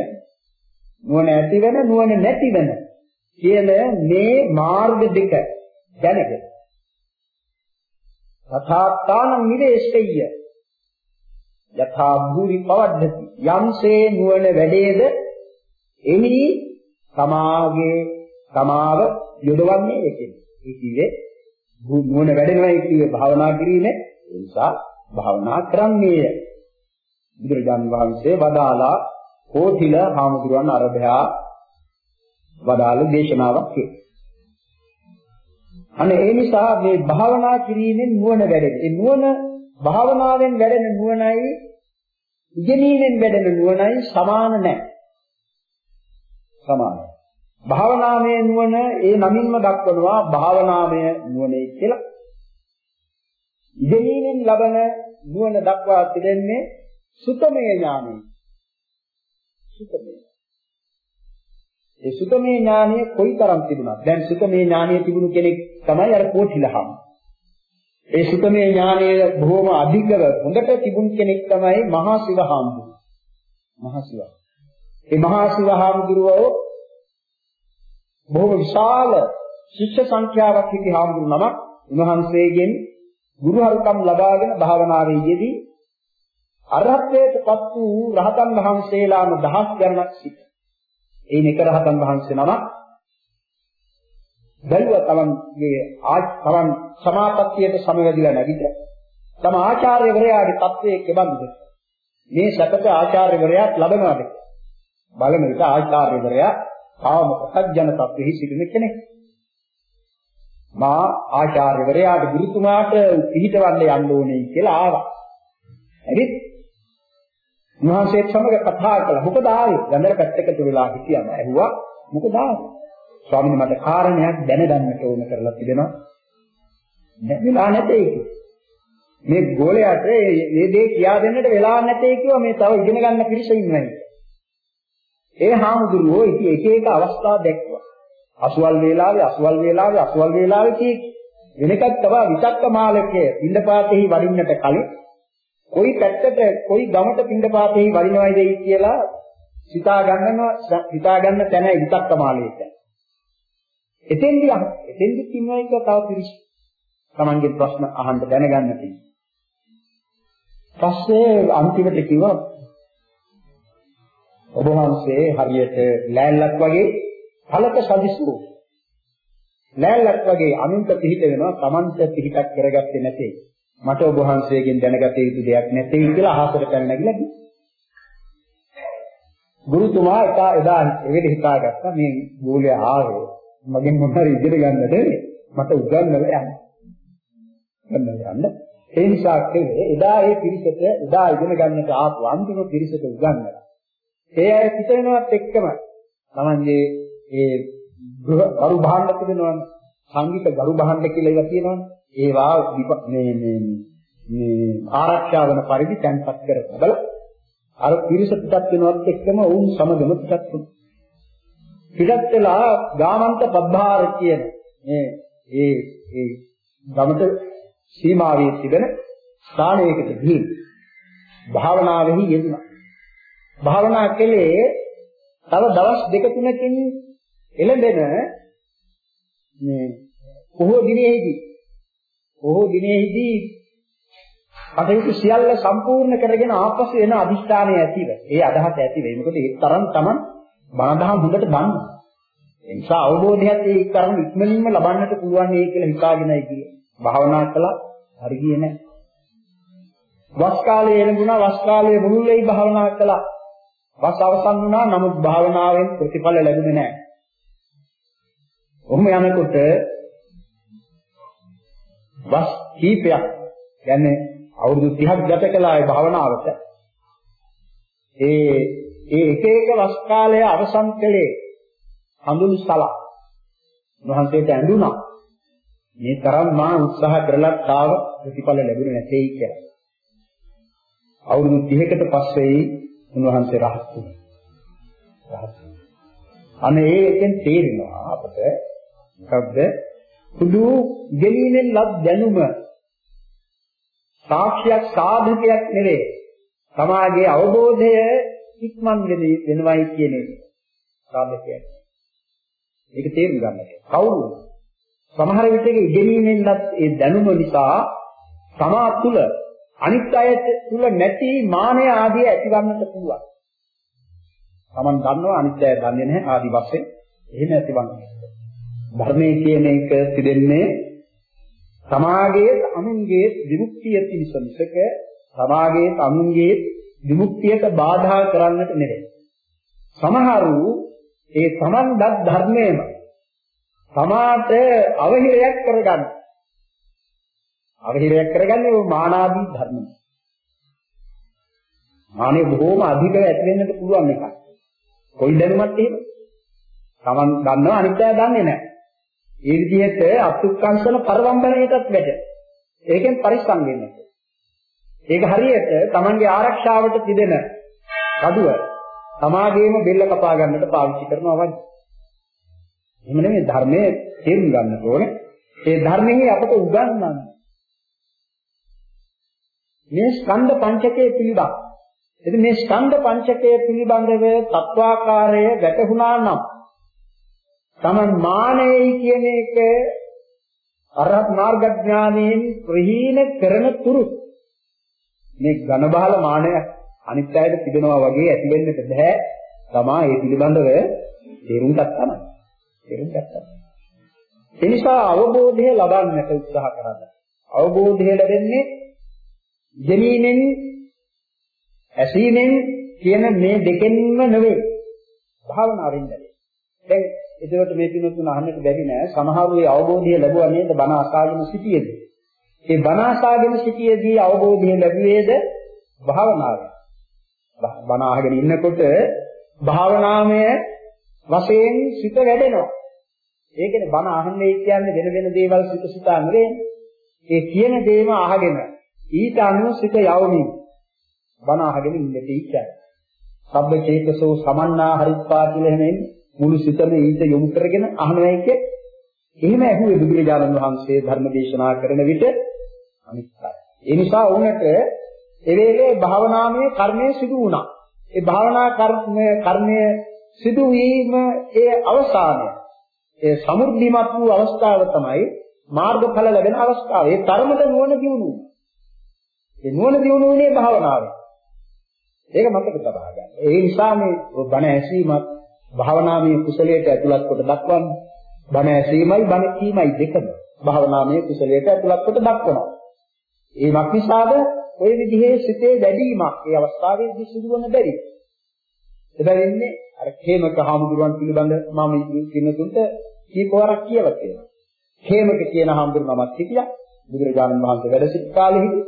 නුවණ ඇති වෙන නුවණ නැති වෙන කියන මේ මාර්ග දෙක දැනගෙන. තථාත්තාන නිවේශය යථා භූරි පවද්දති. යම්සේ නුවණ වැඩේද එහි තමාගේ තමාව යොදවන්නේ ඒකෙන්. ඒ කියේ නුවණ වැඩෙනවා කියේ භාවනා කිරීමේ ඒ නිසා භාවනා කරන්නේය. බුදුරජාන් වහන්සේ වදාලා කෝටිල හාමුදුරුවන් අරබයා වදාළ දේශනාවක් ඒ. අනේ ඒ නිසා මේ භාවනා කිරීමෙන් නුවණ වැඩෙන. ඒ නුවණ භාවනාවෙන් වැඩෙන නුවණයි ඉගෙනීමෙන් වැඩෙන නුවණයි සමාන නැහැ. සමාන. භාවනාමය නුවණ ඒ නමින්ම දක්වනවා භාවනාමය නුවණේ කියලා. ඉගෙනීමෙන් ලබන නුවණ දක්වා තිබෙන්නේ සුතමේ ඥානෙ. සුතමේ. ඒ සුතමේ ඥානය කොයිතරම් තිබුණාද? දැන් සුතමේ ඥානය තිබුණු කෙනෙක් තමයි අර කෝටිලහම. ඒ සුතමේ ඥානය බොහොම අධිකව හොඳට තිබුණු කෙනෙක් තමයි මහා සිව හාමුදුරුවෝ. මහා සිව. ඒ මහා සිව හාමුදුරුවෝ බොහොම විශාල ශිෂ්‍ය සංඛ්‍යාවක් හිටි හාමුදුරු නමක් උන්වහන්සේගෙන් ගුරුහරුකම් ලබාගෙන භාවනාවේ යෙදී අරහත්ත්වයට පත් වූ රහතන් වහන්සේලාම දහස් ගණනක් සිට. ඒ නෙක රහතන් වහන්සේ නම බැලුව තමන්ගේ තමන් සමාපත්තියට සමවැදිලා නැගිට තම ආචාර්යවරයාගේ තත්වයේ කෙබඳුද මේ සැපත ආචාර්යවරයාත් ලබනවාද බලන විට ආචාර්යවරයා කාම ප්‍රත්‍යජන තත්වෙහි සිටින කෙනෙක් මා ආචාර්යවරයාට ගුරුතුමාට පිළිහිටවන්න යන්න ඕනේ කියලා ආවා. හරි? උන්වහන්සේත් සමග කතා කළා. මොකද ආවේ? ගන්දර පැත්තකට වෙලා හිටියම ඇහුවා මොකද ආවේ? ස්වාමීන් මට කාරණයක් දැනගන්නට ඕන කරලා තිබෙනවා. වෙලා නැtei මේ ගෝලයට මේ දේ කියා දෙන්නට වෙලා නැtei කිව්වා මේ තව ඉගෙන ගන්න පිරිස ඉන්නවා. ඒ හාමුදුරුවෝ ඉති එක එක අවස්ථා දැක්වුවා. අසුවල් වේලාවේ අසුවල් වේලාවේ අසුවල් වේලාවේ කී වෙනකත් තව විතක්ක මාලකයේ ඉන්දපාතෙහි වඩින්නට කලින් කොයි පැත්තට කොයි ගමට පින්ඩපාතෙහි වරිනවයිද කියලා හිතා ගන්නවා හිතා ගන්න තැන විතක්ක මාලේට. එතෙන්දි එතෙන්දි කින්නයි කියලා තව පිරිස. Tamange ප්‍රශ්න අහන්න දැනගන්න තියෙනවා. පස්සේ අන්තිමට කිව්වා ඔබ වහන්සේ හරියට ලෑල්ලක් වගේ පළක සදිසු ලෑල්ලක් වගේ අනුන්ට පිහිට වෙනවා Tamanට පිහිටක් කරගත්තේ නැtei. මට ඔබ වහන්සේගෙන් දැනගත යුතු දෙයක් නැtei කියලා අහසට පැන නැගිලා කිව්වා. ගුරුතුමා එදා එදා එවෙල හිතාගත්තා මේ ගෝලයා ආවේ මගෙන් මොනවාරි ඉගෙන ගන්න නෙවෙයි මට උගන්වලා යන්න. උගන්වලා යන්න. ඒ නිසා කෙනේ එදා ඒ පිරිසට එදා ඉගෙන ගන්නට ආපු අන්තිම පිරිසට උගන්වලා. ඒ අය පිට වෙනවත් එක්කම තමන්ගේ ඒ ගරු භාණ්ඩ තිබෙනවනේ සංගීත ගරු භාණ්ඩ කියලා ඒවා තියෙනවනේ ඒවා මේ මේ මේ ආරක්ෂා වන පරිදි තැන්පත් කර බල අර පිරිස පිටත් වෙනවත් එක්කම වුන් සමගම පිටත් වුණා. පිටත් වෙලා ගාමන්ත පබ්බාර කියන මේ ඒ ඒ ගමට සීමාවේ තිබෙන ස්ථානයකට ගිහින් භාවනාවෙහි යෙදුණා. භාවනා කළේ තව දවස් දෙක තුනකින් එළඹෙන මේ පොහොය දිනෙහිදී බොහෝ දිනෙහිදී කටයුතු සියල්ල සම්පූර්ණ කරගෙන ආපසු එන අදිෂ්ඨානය ඇතිව ඒ අදහස ඇති වෙයි. මොකද ඒ තරම් Taman බණදහම් හොඳට දන්නවා. ඒ නිසා අවබෝධයක් ඒ තරම් ඉක්මනින්ම ලබන්නට පුළුවන් ඒ කියලා හිතාගෙනයි කියේ. භාවනා කළා හරි ගියේ නැහැ. වස් කාලේ එළඹුණා වස් කාලේ මුළුල්ලේ භාවනා කළා. වස් අවසන් වුණා නමුත් භාවනාවෙන් ප්‍රතිඵල ලැබුණේ නැහැ. ඔහොම යනකොට වස් කීපයක් කියන්නේ අවුරුදු 30ක් ගත කළා ඒ භාවනාවට ඒ ඒ එක එක වස් කාලය අවසන් කළේ හඳුන් සලා උන්වහන්සේට ඇඳුනා. මේ තරම් මා උත්සාහ කරලත් තාව ප්‍රතිඵල ලැබුණේ නැtei කියලා. අවුරුදු 30කට පස්සේ උන්වහන්සේ රහත් වුණා. රහත්. අනේ ඒකෙන් තේරෙනවා අපට මොකද්ද? සුදු ගෙලීමෙන් ලත් දැනුම සාක්ෂියක් සාධකයක් නෙවේ. සමාජයේ අවබෝධය ඉක්මන් වෙනවයි කියන එක. සාධකයක්. ඒක තේරුම් ගන්න. කවුරු? සමහර විටක ඉගෙනීමෙන්වත් ඒ දැනුම නිසා තමා තුළ අනිත් අය තුළ නැති මානය ආදී ඇතිවන්නට පුළුවන්. Taman දන්නවා අනිත් අය දන්නේ නැහැ ආදි වශයෙන් එහෙම ඇතිවන්නේ. ධර්මයේ කියන එක පිළිෙන්නේ සමාගයේ අනුන්ගේ විමුක්තිය පිණිස මිසක සමාගයේ අනුන්ගේ විමුක්තියට බාධා කරන්නට නෙවෙයි. සමහරු ඒ සමන්දත් ධර්මයේම සමාත අවහිරයක් කරගන්න. අවහිරයක් කරගන්නේ ඔය මානාදී ධර්ම. මානෙ බොහෝම අධිකව ඇති වෙන්නත් පුළුවන් එකක්. කොයි දැනුමත් එහෙම. Taman දන්නවා අනිත් අය දන්නේ නැහැ. ඒ විදිහට අත්ුක්කංශන පරවම්බණයටත් වැඩ. ඒකෙන් පරිස්සම් වෙන්න. ඒක හරියට Tamanගේ ආරක්ෂාවට තිබෙන කඩුව තමාගේම බෙල්ල කපා ගන්නට පාවිච්චි කරනවා වගේ. එහෙම නෙමෙයි ධර්මයේ තේරුම් ගන්න ඕනේ. ඒ ධර්මයේ අපට උගන්වන්නේ මේ ස්කන්ධ පංචකයේ පිළිබඳ. ඉතින් මේ ස්කන්ධ පංචකයේ පිළිබඳව තත්වාකාරය වැටහුණා නම් තමන් මානෙයි කියන එක අරහත් මාර්ග ඥානයෙන් ප්‍රහීන කරන තුරු මේ ඝන බහල මානය අනිත් අයට තිබෙනවා වගේ ඇති වෙන්නට බෑ. තමා ඒ පිළිබඳව තේරුම් ගන්න. තේරුම් ගන්න. ඒ නිසා අවබෝධය ලබන්නට උත්සාහ කරන්න. අවබෝධය ලැබෙන්නේ ජනීනෙන් ඇසීමෙන් කියන මේ දෙකෙන්ම නෙවෙයි. භාවනාවෙන් නෙවෙයි. දැන් එතකොට මේ පිනුතුන අහන්නට බැරි නෑ. සමහරු ඒ අවබෝධය ලැබුවා නේද බණ අසාගෙන සිටියේදී. ඒ බණ අසාගෙන සිටියේදී අවබෝධය ලැබුවේද භාවනාවෙන්. බණ අහගෙන ඉන්නකොට භාවනාමය වශයෙන් සිත වැඩෙනවා. ඒ කියන්නේ බණ අහන්නේ කියන්නේ වෙන වෙන දේවල් සිත සිතා නෙවෙයි. ඒ කියන දේම අහගෙන ඊට අනුව සිත යවමින් බණ අහගෙන ඉන්නේ කියන්නේ. සබ්බ චේතසෝ සමන්නා හරිත්වා කියලා එහෙම මුළු සිතම ඊට යොමු කරගෙන අහනවා කිය. එහෙම ඇහුවේ බුදුරජාණන් වහන්සේ ධර්ම දේශනා කරන විට අනිත්‍යයි. ඒ නිසා උනට ඒ වේලේ භාවනාමය කර්මය සිදු වුණා. ඒ භාවනා කර්මය කර්මය සිදු වීම ඒ අවසානය. ඒ සමුර්ධිමත් වූ අවස්ථාව තමයි මාර්ගඵල ලැබෙන අවස්ථාව. ඒ තරමට නුවණ දියුණු වුණා. ඒ නුවණ දියුණු වුණේ භාවනාවෙන්. ඒක මතක තබා ගන්න. ඒ නිසා මේ බණ ඇසීමත් භාවනාමය කුසලයට ඇතුළත් කොට දක්වන්නේ. බණ ඇසීමයි බණ කීමයි දෙකම භාවනාමය කුසලයට ඇතුළත් කොට දක්වනවා. ඒ මක්නිසාද ওই විදිහේ සිතේ වැඩිවීමක් ඒ අවස්ථාවේදී සිදුවන බැරි. එබැවින්නේ අර හේමක හාමුදුරුවන් පිළිබඳ මම කින්නතුන්ට කීපවරක් කියලා තියෙනවා. හේමක කියන හාමුදුරුවෝ නමක් හිටියා. බුදුරජාණන් වහන්සේ වැඩ සිටි කාලෙහිදී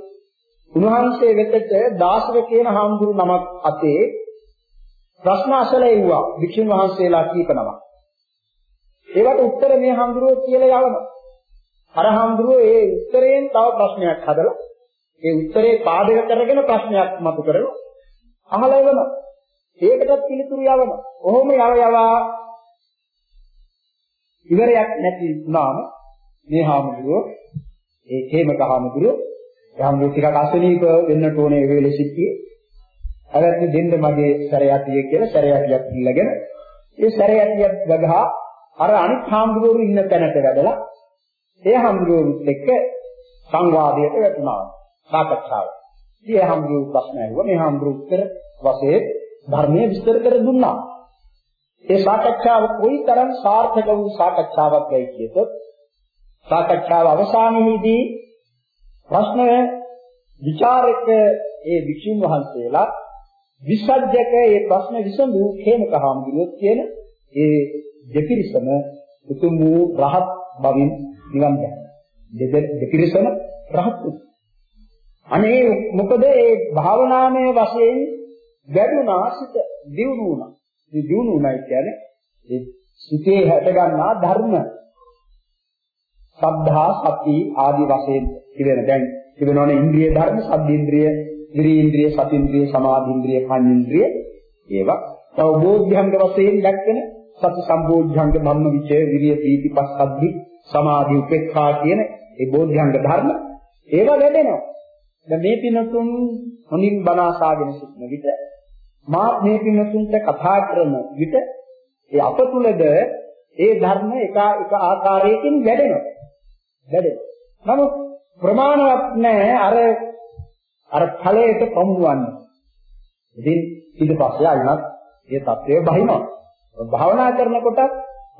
උන්වහන්සේ වෙතට දාසක කියන හාමුදුරුවෝ නමක් අතේ ප්‍රශ්න අසලා එව්වා වික්ෂුන් වහන්සේලා කීප නමක්. ඒවට උත්තර මේ හාමුදුරුවෝ කියලා යවනවා. අර හාමුදුරුවෝ ඒ උත්තරයෙන් තව ප්‍රශ්නයක් හදලා ඒ උත්තරේ පාදක කරගෙන ප්‍රශ්නයක් මතු කරනවා. අහලා එවනවා. ඒකටත් පිළිතුරු යවනවා. ඔහොම යව යවා ඉවරයක් නැති වුණාම මේ හාමුදුරුවෝ ඒ හේමක හාමුදුරුවෝ යම් ටිකක් අසනීප වෙන්නට ඕනේ ඒ වෙලෙ සිටියේ. අවැත්නි දෙන්න මගේ සැරයටිය කියලා සැරයටියක් ඉල්ලගෙන ඒ සැරයටියක් ගගහා අර අනිත් හාමුදුරුවෝ ඉන්න තැනට වැඩලා ඒ හාමුදුරුවෝත් එක්ක සංවාදයට වැටුණා. සාකච්ඡාව. ඉතින් හම්බුරු ප්‍රශ්න ඇහුවා. මේ හම්බුරු උත්තර වශයෙන් ධර්මයේ විස්තර කර දුන්නා. ඒ සාකච්ඡාව කොයිතරම් සාර්ථක වූ සාකච්ඡාවක් වෙයි කියතොත් සාකච්ඡාව අවසානයේදී ප්‍රශ්න විචාරක ඒ වික්ෂුන් වහන්සේලා විසජ්ජක ඒ ප්‍රශ්න විසඳු හේමක හාමුදුරුවෝ කියන ඒ දෙපිරිසම උතුම් වූ රහත් බවින් නිවන් දැක්කා. දෙපිරිසම රහත් වූ අනේ මොකද ඒ භාවනාමය වශයෙන් වැඩුණා සිත දියුණු වුණා. ඒ දියුණු වුණා කියන්නේ ඒ සිතේ හැට ගන්නා ධර්ම සද්ධා සති ආදි වශයෙන් ඉවෙන දැන් ඉවෙනවනේ ඉන්ද්‍රිය ධර්ම සද්දේන්ද්‍රිය විරීන්ද්‍රිය සතින්ද්‍රිය සමාධින්ද්‍රිය පඤ්ඤේන්ද්‍රිය ඒවා. තව බෝධ්‍යංග වශයෙන් දැක්කන සති සම්බෝධ්‍යංග ධම්ම විචය විරිය පීති පස්සද්ධි සමාධි උපේක්ඛා කියන ඒ බෝධ්‍යංග ධර්ම ඒවා වැඩෙනවා දැන් මේ පිනතුන් හොඳින් බණ අසාගෙන සිටින විට මා මේ පිනතුන්ට කතා කරන විට ඒ අප තුලද ඒ ධර්ම එක එක ආකාරයකින් වැඩෙනවා. වැඩෙනවා. නමුත් ප්‍රමාණවත් නැහැ අර අර ඵලයට පමුණවන්නේ ඉතින් ඊට පස්සේ ආයෙත් ඒ தත්වය බහිනවා භාවනා කරනකොට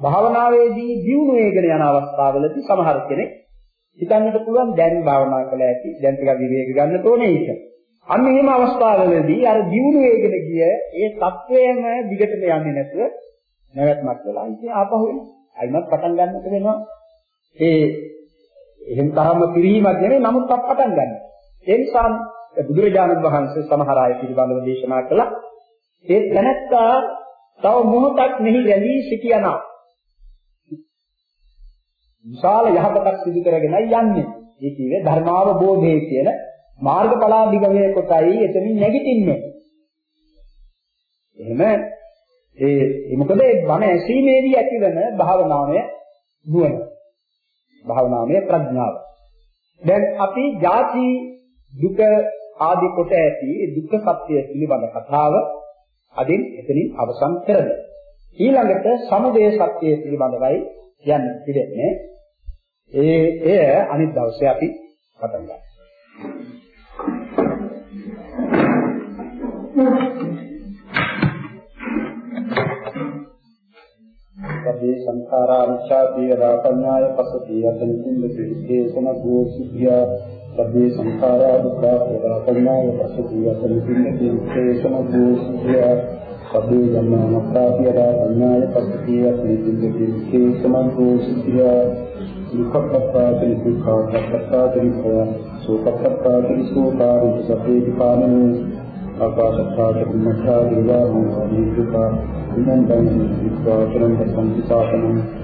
භාවනාවේදී දියුණු වේගෙන යන අවස්ථාවලදී සමහර කෙනෙක් හිතන්නට පුළුවන් දැන් භාවනා කළ ඇති දැන් ටිකක් විවේක ගන්න ඕනේ ඒක. අන්න එහෙම අවස්ථාවලදී අර දියුණු වේගෙන ගිය ඒ தත්වයම දිගටම යන්නේ නැතුව නැවැත්මක් වෙලා ඉතින් ආපහු අයිමත් පටන් ගන්නට වෙනවා. ඒ එහෙම තරම්ම පිළිහිමක් නෙවෙයි නමුත් පටන් ගන්න. ඒ නිසා බුදුරජාණන් වහන්සේ සමහර අය පිළිබඳව දේශනා කළා. ඒ තැනැත්තා තව මොහොතක් මෙහි රැඳී සිටියනා විශාල යහපතක් සිදු කරගෙනයි යන්නේ. ඒ කියන්නේ ධර්මාවබෝධය කියන මාර්ගඵලාභිගමයේ කොටයි එතනින් නැගිටින්නේ. එහෙම ඒ මොකද ඒ බණ ඇසීමේදී ඇතිවන භාවනාවේ නුවණ. භාවනාවේ ප්‍රඥාව. දැන් අපි ಜಾති දුක ආදී කොට ඇති දුක්ඛ සත්‍ය පිළිබඳ කතාව අදින් එතනින් අවසන් කරමු. ඊළඟට සමුදය සත්‍ය පිළිබඳවයි යන්න පිළිෙන්නේ. ඒ එය අනිත් දවසේ අපි පටන් ගන්නවා. සබ්බේ සංඛාරා අනිච්චාදී රාපඤ්ඤාය පසති යතනින් දෙවිදේශන භූසිය සබ්බේ සංඛාරා දුක්ඛා රාපඤ්ඤාය පසති යතනින් දෙවිදේශන භූසිය සබ්බේ ධම්මානක්ඛාදී රාපඤ්ඤාය පසති යතනින් දෙවිදේශන භූසිය දුක්ඛප්පත්තාති දුක්ඛප්පත්තාති සෝපප්පත්තාති සෝපාරි සපේ පානෝ ආකාශත්තාති මච්ඡා දිවාමෝ දීපා ඉමන්තං විස්වාචරං සංසාතනං ආකාශත්තාති මච්ඡා දිවාමෝ දීපා ඉමන්තං